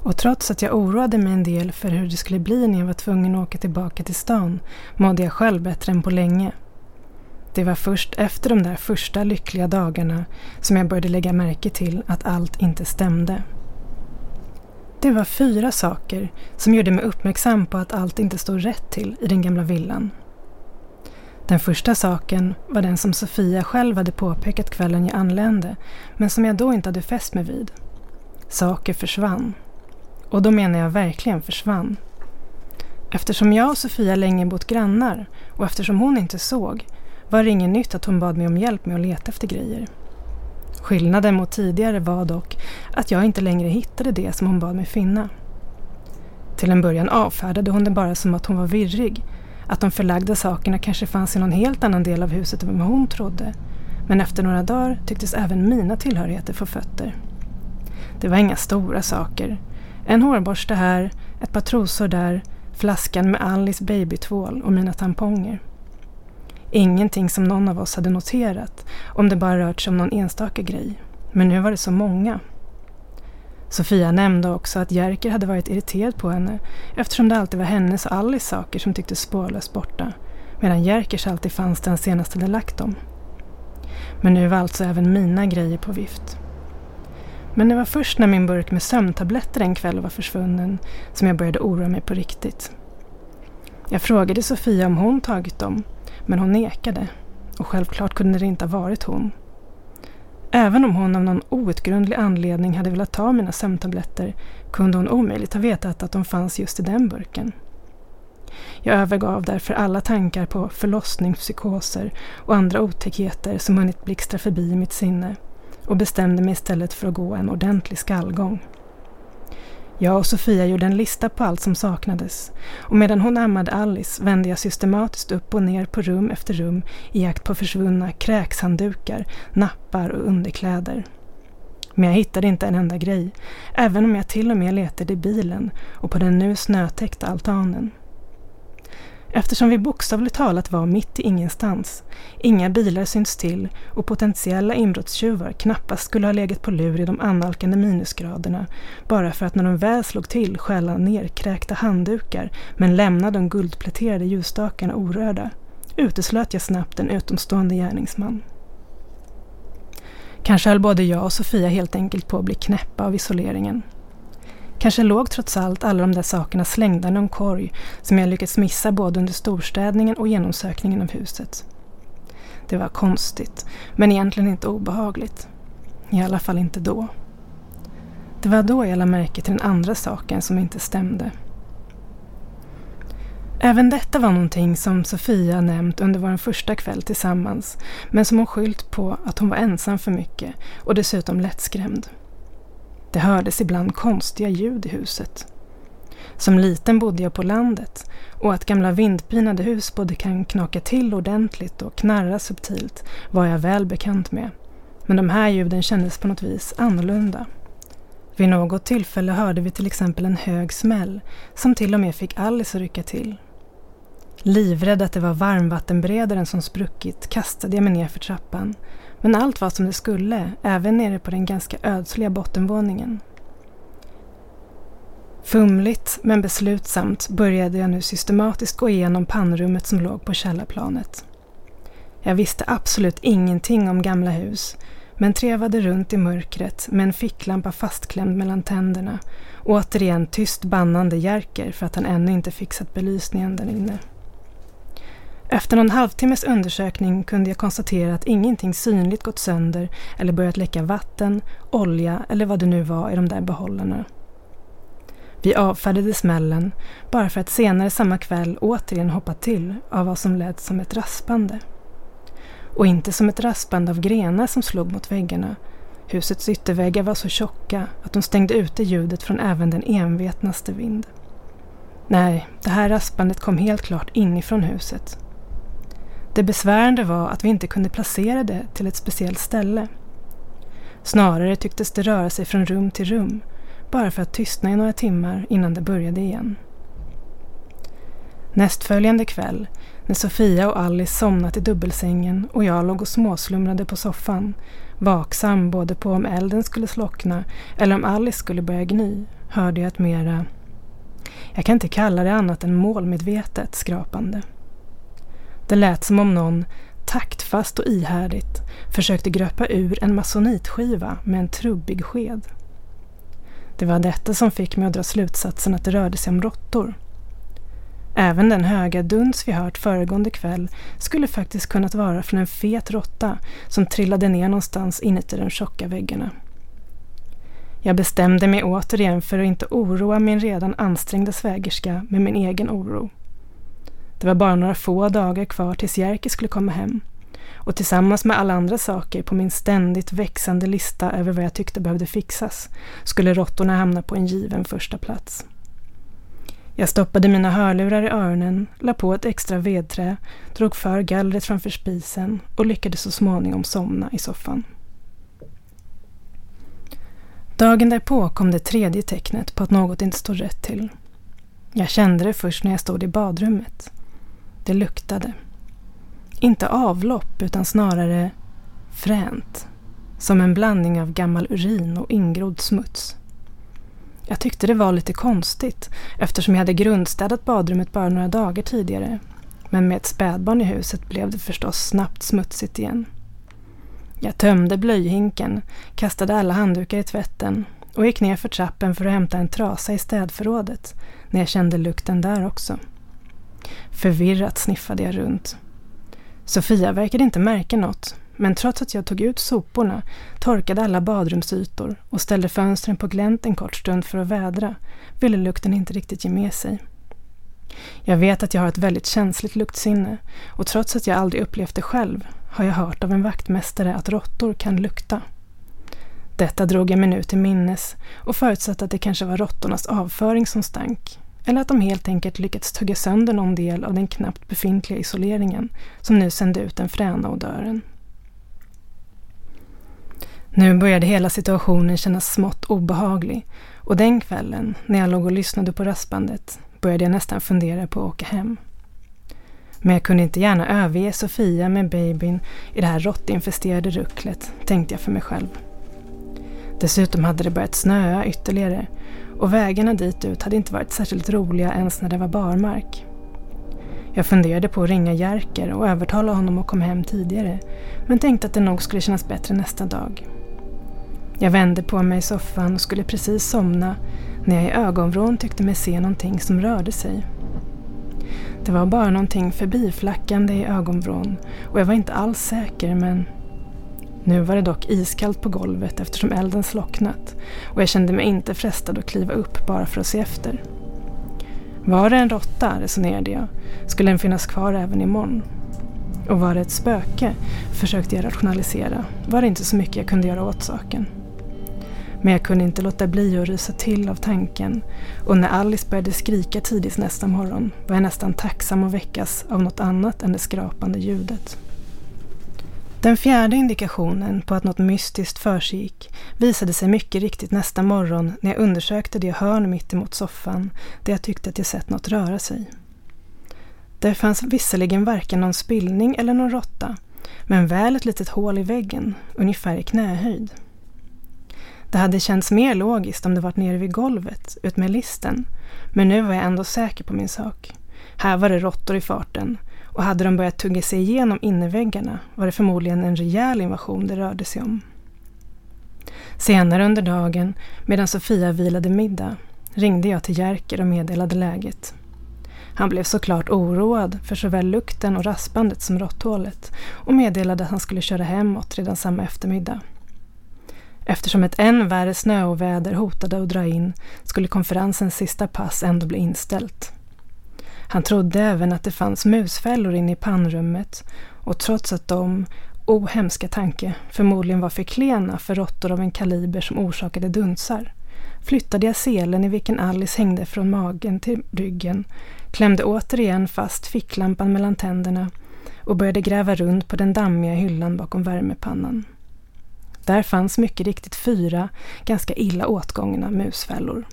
och trots att jag oroade mig en del för hur det skulle bli när jag var tvungen att åka tillbaka till stan mådde jag själv bättre än på länge. Det var först efter de där första lyckliga dagarna som jag började lägga märke till att allt inte stämde. Det var fyra saker som gjorde mig uppmärksam på att allt inte stod rätt till i den gamla villan. Den första saken var den som Sofia själv hade påpekat kvällen jag anlände men som jag då inte hade fäst mig vid. Saker försvann. Och då menar jag verkligen försvann. Eftersom jag och Sofia länge bott grannar och eftersom hon inte såg var det inget nytt att hon bad mig om hjälp med att leta efter grejer. Skillnaden mot tidigare var dock att jag inte längre hittade det som hon bad mig finna. Till en början avfärdade hon det bara som att hon var virrig, att de förlagda sakerna kanske fanns i någon helt annan del av huset än vad hon trodde. Men efter några dagar tycktes även mina tillhörigheter få fötter. Det var inga stora saker. En hårborste här, ett par trosor där, flaskan med Alice babytvål och mina tamponger. Ingenting som någon av oss hade noterat om det bara rört sig om någon enstaka grej. Men nu var det så många. Sofia nämnde också att Jerker hade varit irriterad på henne eftersom det alltid var hennes och Alice saker som tycktes spårlöst borta medan Jerkers alltid fanns den senaste de lagt dem. Men nu var alltså även mina grejer på vift. Men det var först när min burk med sömntabletter en kväll var försvunnen som jag började oroa mig på riktigt. Jag frågade Sofia om hon tagit dem, men hon nekade. Och självklart kunde det inte ha varit hon. Även om hon av någon outgrundlig anledning hade velat ta mina sömntabletter kunde hon omöjligt ha vetat att de fanns just i den burken. Jag övergav därför alla tankar på förlossningspsykoser och andra otäckheter som hunnit blixtra förbi mitt sinne och bestämde mig istället för att gå en ordentlig skallgång. Jag och Sofia gjorde en lista på allt som saknades och medan hon ammade Alice vände jag systematiskt upp och ner på rum efter rum i jakt på försvunna kräkshanddukar, nappar och underkläder. Men jag hittade inte en enda grej, även om jag till och med letade i bilen och på den nu snötäckta altanen. Eftersom vi bokstavligt talat var mitt i ingenstans, inga bilar synts till och potentiella inbrottstjuvar knappast skulle ha legat på lur i de annalkande minusgraderna bara för att när de väl slog till stjäla nerkräkta handdukar men lämna de guldpläterade ljusstakarna orörda, uteslöt jag snabbt en utomstående gärningsman. Kanske höll både jag och Sofia helt enkelt på att bli knäppa av isoleringen. Kanske låg trots allt alla de där sakerna slängda i någon korg som jag lyckats missa både under storstädningen och genomsökningen av huset. Det var konstigt, men egentligen inte obehagligt. I alla fall inte då. Det var då jag lade märke till den andra saken som inte stämde. Även detta var någonting som Sofia nämnt under vår första kväll tillsammans men som hon skylt på att hon var ensam för mycket och dessutom lättskrämd. Det hördes ibland konstiga ljud i huset. Som liten bodde jag på landet och att gamla vindpinade hus både kan knaka till ordentligt och knarra subtilt var jag väl bekant med. Men de här ljuden kändes på något vis annorlunda. Vid något tillfälle hörde vi till exempel en hög smäll som till och med fick Alice att rycka till. Livrädd att det var varmvattenberedaren som spruckit kastade jag mig ner för trappan men allt var som det skulle, även nere på den ganska ödsliga bottenvåningen. Fumligt men beslutsamt började jag nu systematiskt gå igenom pannrummet som låg på källarplanet. Jag visste absolut ingenting om gamla hus men trevade runt i mörkret med en ficklampa fastklämd mellan tänderna återigen tyst bannande Jerker för att han ännu inte fixat belysningen där inne. Efter någon halvtimmes undersökning kunde jag konstatera att ingenting synligt gått sönder eller börjat läcka vatten, olja eller vad det nu var i de där behållarna. Vi avfärdade smällen bara för att senare samma kväll återigen hoppa till av vad som lät som ett raspande. Och inte som ett raspande av grenar som slog mot väggarna. Husets ytterväggar var så tjocka att de stängde ute ljudet från även den envetnaste vind. Nej, det här raspandet kom helt klart inifrån huset. Det besvärande var att vi inte kunde placera det till ett speciellt ställe. Snarare tycktes det röra sig från rum till rum, bara för att tystna i några timmar innan det började igen. Nästföljande kväll, när Sofia och Alice somnat i dubbelsängen och jag låg och småslumrade på soffan, vaksam både på om elden skulle slockna eller om Alice skulle börja gny, hörde jag ett mera, jag kan inte kalla det annat än målmedvetet skrapande. Det lät som om någon, taktfast och ihärdigt, försökte gröpa ur en masonitskiva med en trubbig sked. Det var detta som fick mig att dra slutsatsen att det rörde sig om råttor. Även den höga duns vi hört föregående kväll skulle faktiskt kunnat vara från en fet råtta som trillade ner någonstans inuti de tjocka väggarna. Jag bestämde mig återigen för att inte oroa min redan ansträngda svägerska med min egen oro. Det var bara några få dagar kvar tills Jerker skulle komma hem. Och tillsammans med alla andra saker på min ständigt växande lista över vad jag tyckte behövde fixas skulle råttorna hamna på en given första plats. Jag stoppade mina hörlurar i öronen, la på ett extra vedträ, drog för gallret framför spisen och lyckades så småningom somna i soffan. Dagen därpå kom det tredje tecknet på att något inte stod rätt till. Jag kände det först när jag stod i badrummet. Det luktade. Inte avlopp utan snarare fränt. Som en blandning av gammal urin och ingrodd smuts. Jag tyckte det var lite konstigt eftersom jag hade grundstädat badrummet bara några dagar tidigare. Men med ett spädbarn i huset blev det förstås snabbt smutsigt igen. Jag tömde blöjhinken, kastade alla handdukar i tvätten och gick ner för trappen för att hämta en trasa i städförrådet när jag kände lukten där också. Förvirrat sniffade jag runt. Sofia verkade inte märka något men trots att jag tog ut soporna, torkade alla badrumsytor och ställde fönstren på glänt en kort stund för att vädra ville lukten inte riktigt ge med sig. Jag vet att jag har ett väldigt känsligt luktsinne och trots att jag aldrig upplevt det själv har jag hört av en vaktmästare att råttor kan lukta. Detta drog jag mig nu till minnes och förutsatte att det kanske var råttornas avföring som stank eller att de helt enkelt lyckats tugga sönder någon del av den knappt befintliga isoleringen som nu sände ut den fräna odören. Nu började hela situationen kännas smått obehaglig och den kvällen, när jag låg och lyssnade på raspandet, började jag nästan fundera på att åka hem. Men jag kunde inte gärna överge Sofia med babyn i det här råttinfesterade rucklet, tänkte jag för mig själv. Dessutom hade det börjat snöa ytterligare och vägarna dit ut hade inte varit särskilt roliga ens när det var barmark. Jag funderade på att ringa Jerker och övertala honom att komma hem tidigare men tänkte att det nog skulle kännas bättre nästa dag. Jag vände på mig i soffan och skulle precis somna när jag i ögonvrån tyckte mig se någonting som rörde sig. Det var bara någonting förbiflackande i ögonvrån och jag var inte alls säker men nu var det dock iskallt på golvet eftersom elden slocknat och jag kände mig inte frestad att kliva upp bara för att se efter. Var det en råtta, resonerade jag, skulle den finnas kvar även imorgon. Och var det ett spöke, försökte jag rationalisera, var det inte så mycket jag kunde göra åt saken. Men jag kunde inte låta bli att rysa till av tanken och när Alice började skrika tidigt nästa morgon var jag nästan tacksam att väckas av något annat än det skrapande ljudet. Den fjärde indikationen på att något mystiskt försiggick visade sig mycket riktigt nästa morgon när jag undersökte det hörn mitt emot soffan där jag tyckte att jag sett något röra sig. Där fanns visserligen varken någon spillning eller någon råtta, men väl ett litet hål i väggen, ungefär i knähöjd. Det hade känts mer logiskt om det varit nere vid golvet, utmed listen, men nu var jag ändå säker på min sak. Här var det råttor i farten och hade de börjat tugga sig igenom innerväggarna var det förmodligen en rejäl invasion det rörde sig om. Senare under dagen, medan Sofia vilade middag, ringde jag till Jerker och meddelade läget. Han blev såklart oroad för såväl lukten och raspandet som råtthålet och meddelade att han skulle köra hemåt redan samma eftermiddag. Eftersom ett än värre snöoväder hotade att dra in skulle konferensens sista pass ändå bli inställt. Han trodde även att det fanns musfällor inne i pannrummet och trots att de, o oh, hemska tanke, förmodligen var för klena för råttor av en kaliber som orsakade dunsar flyttade jag selen i vilken Alice hängde från magen till ryggen, klämde återigen fast ficklampan mellan tänderna och började gräva runt på den dammiga hyllan bakom värmepannan. Där fanns mycket riktigt fyra ganska illa åtgångna musfällor.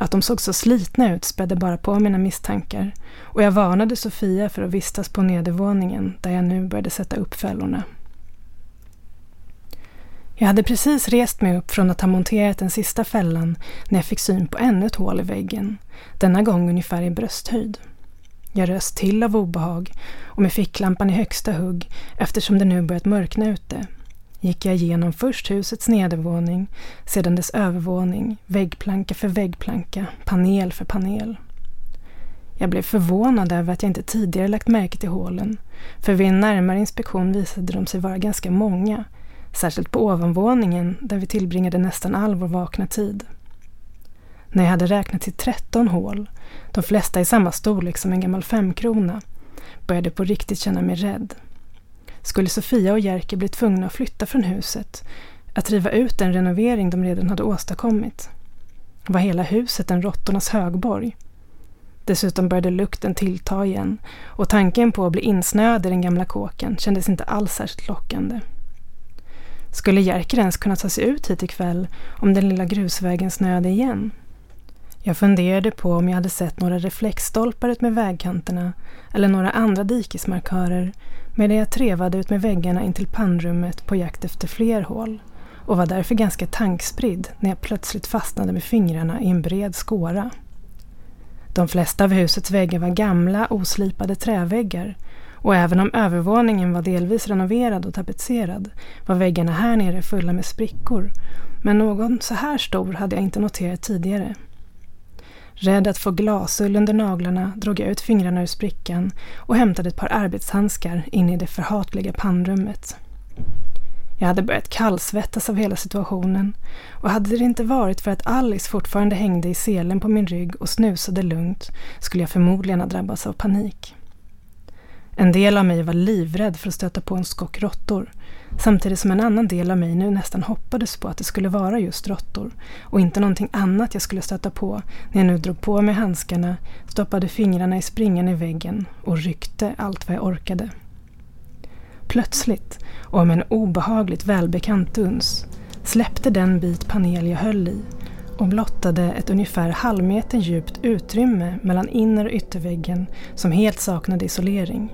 Att de såg så slitna ut spädde bara på mina misstankar och jag varnade Sofia för att vistas på nedervåningen där jag nu började sätta upp fällorna. Jag hade precis rest mig upp från att ha monterat den sista fällan när jag fick syn på ännu ett hål i väggen, denna gång ungefär i brösthöjd. Jag röst till av obehag och med ficklampan i högsta hugg eftersom det nu börjat mörkna ute gick jag igenom först husets nedervåning, sedan dess övervåning, väggplanka för väggplanka, panel för panel. Jag blev förvånad över att jag inte tidigare lagt märke till hålen, för vid en närmare inspektion visade de sig vara ganska många, särskilt på ovanvåningen där vi tillbringade nästan all vår vakna tid. När jag hade räknat till 13 hål, de flesta i samma storlek som en gammal femkrona, började jag på riktigt känna mig rädd skulle Sofia och Jerker bli tvungna att flytta från huset, att riva ut den renovering de redan hade åstadkommit. Var hela huset en råttornas högborg? Dessutom började lukten tillta igen och tanken på att bli insnöad i den gamla kåken kändes inte alls särskilt lockande. Skulle Jerker ens kunna ta sig ut hit ikväll om den lilla grusvägen snöade igen? Jag funderade på om jag hade sett några reflexstolpar utmed vägkanterna eller några andra dikesmarkörer medan jag trevade ut med väggarna in till pannrummet på jakt efter fler hål och var därför ganska tankspridd när jag plötsligt fastnade med fingrarna i en bred skåra. De flesta av husets väggar var gamla, oslipade träväggar och även om övervåningen var delvis renoverad och tapetserad var väggarna här nere fulla med sprickor men någon så här stor hade jag inte noterat tidigare. Rädd att få glasull under naglarna drog jag ut fingrarna ur sprickan och hämtade ett par arbetshandskar in i det förhatliga pannrummet. Jag hade börjat kallsvettas av hela situationen och hade det inte varit för att Alice fortfarande hängde i selen på min rygg och snusade lugnt skulle jag förmodligen ha drabbats av panik. En del av mig var livrädd för att stöta på en skock råttor samtidigt som en annan del av mig nu nästan hoppades på att det skulle vara just råttor och inte någonting annat jag skulle stöta på när jag nu drog på mig handskarna, stoppade fingrarna i springan i väggen och ryckte allt vad jag orkade. Plötsligt, och med en obehagligt välbekant duns, släppte den bit panel jag höll i och blottade ett ungefär halvmeter djupt utrymme mellan inner och ytterväggen som helt saknade isolering.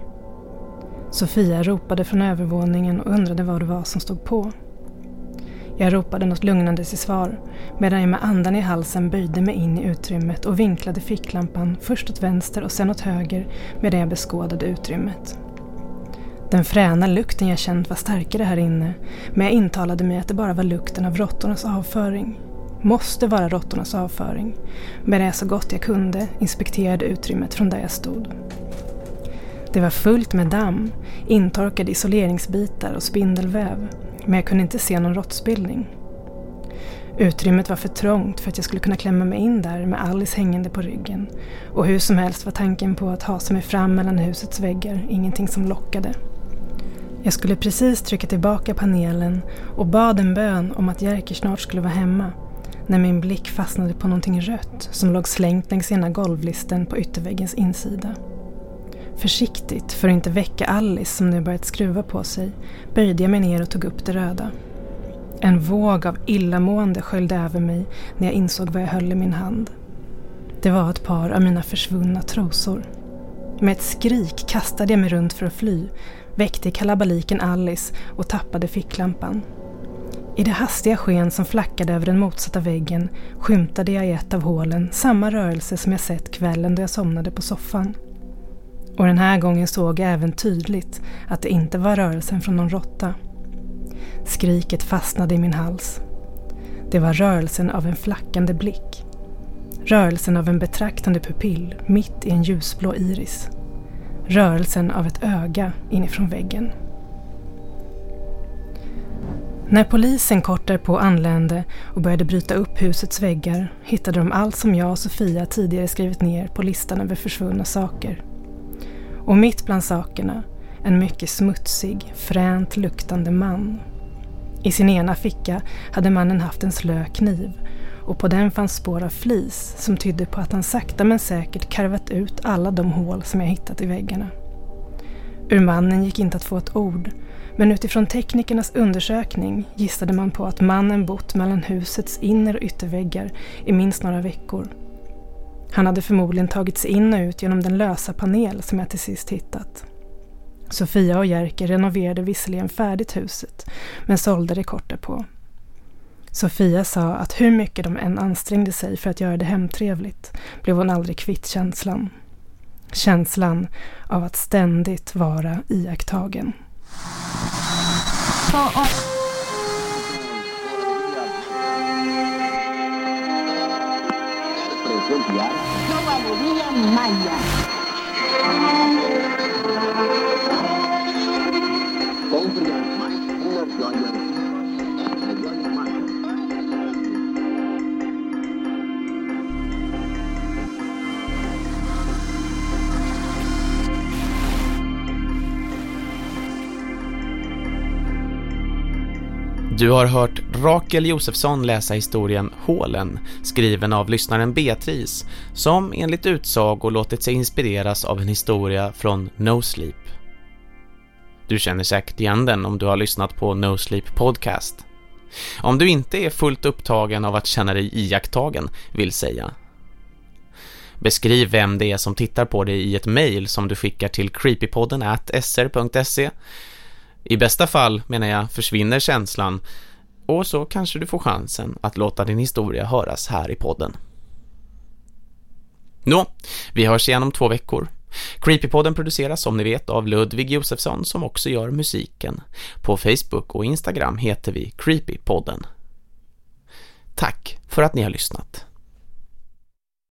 Sofia ropade från övervåningen och undrade vad det var som stod på. Jag ropade något lugnande till svar medan jag med andan i halsen böjde mig in i utrymmet och vinklade ficklampan först åt vänster och sen åt höger medan jag beskådade utrymmet. Den fräna lukten jag känt var starkare här inne men jag intalade mig att det bara var lukten av råttornas avföring. Måste vara råttornas avföring medan jag så gott jag kunde inspekterade utrymmet från där jag stod. Det var fullt med damm, intorkade isoleringsbitar och spindelväv, men jag kunde inte se någon råttspillning. Utrymmet var för trångt för att jag skulle kunna klämma mig in där med Alice hängande på ryggen och hur som helst var tanken på att ha sig mig fram mellan husets väggar ingenting som lockade. Jag skulle precis trycka tillbaka panelen och bad en bön om att Jerker snart skulle vara hemma när min blick fastnade på någonting rött som låg slängt längs ena golvlisten på ytterväggens insida. Försiktigt, för att inte väcka Alice som nu börjat skruva på sig, böjde jag mig ner och tog upp det röda. En våg av illamående sköljde över mig när jag insåg vad jag höll i min hand. Det var ett par av mina försvunna trosor. Med ett skrik kastade jag mig runt för att fly, väckte i kalabaliken Alice och tappade ficklampan. I det hastiga sken som flackade över den motsatta väggen skymtade jag i ett av hålen samma rörelse som jag sett kvällen då jag somnade på soffan. Och den här gången såg jag även tydligt att det inte var rörelsen från någon råtta. Skriket fastnade i min hals. Det var rörelsen av en flackande blick. Rörelsen av en betraktande pupill mitt i en ljusblå iris. Rörelsen av ett öga inifrån väggen. När polisen kort därpå anlände och började bryta upp husets väggar hittade de allt som jag och Sofia tidigare skrivit ner på listan över försvunna saker. Och mitt bland sakerna en mycket smutsig, fränt luktande man. I sin ena ficka hade mannen haft en slö kniv och på den fanns spår av flis som tydde på att han sakta men säkert karvat ut alla de hål som jag hittat i väggarna. Ur mannen gick inte att få ett ord men utifrån teknikernas undersökning gissade man på att mannen bott mellan husets inner och ytterväggar i minst några veckor han hade förmodligen tagit sig in och ut genom den lösa panel som jag till sist hittat. Sofia och Jerker renoverade visserligen färdigt huset, men sålde det kort därpå. Sofia sa att hur mycket de än ansträngde sig för att göra det hemtrevligt blev hon aldrig kvitt känslan. Känslan av att ständigt vara iakttagen. confiar. Yo valería Maya. Du har hört Rakel Josefsson läsa historien Hålen, skriven av lyssnaren Beatrice, som enligt utsago låtit sig inspireras av en historia från No Sleep. Du känner säkert igen den om du har lyssnat på No Sleep Podcast. Om du inte är fullt upptagen av att känna dig iakttagen, vill säga. Beskriv vem det är som tittar på dig i ett mejl som du skickar till creepypodden at sr.se. I bästa fall, menar jag, försvinner känslan och så kanske du får chansen att låta din historia höras här i podden. Nå, vi hörs igen om två veckor. Creepypodden produceras som ni vet av Ludvig Josefsson som också gör musiken. På Facebook och Instagram heter vi Creepypodden. Tack för att ni har lyssnat.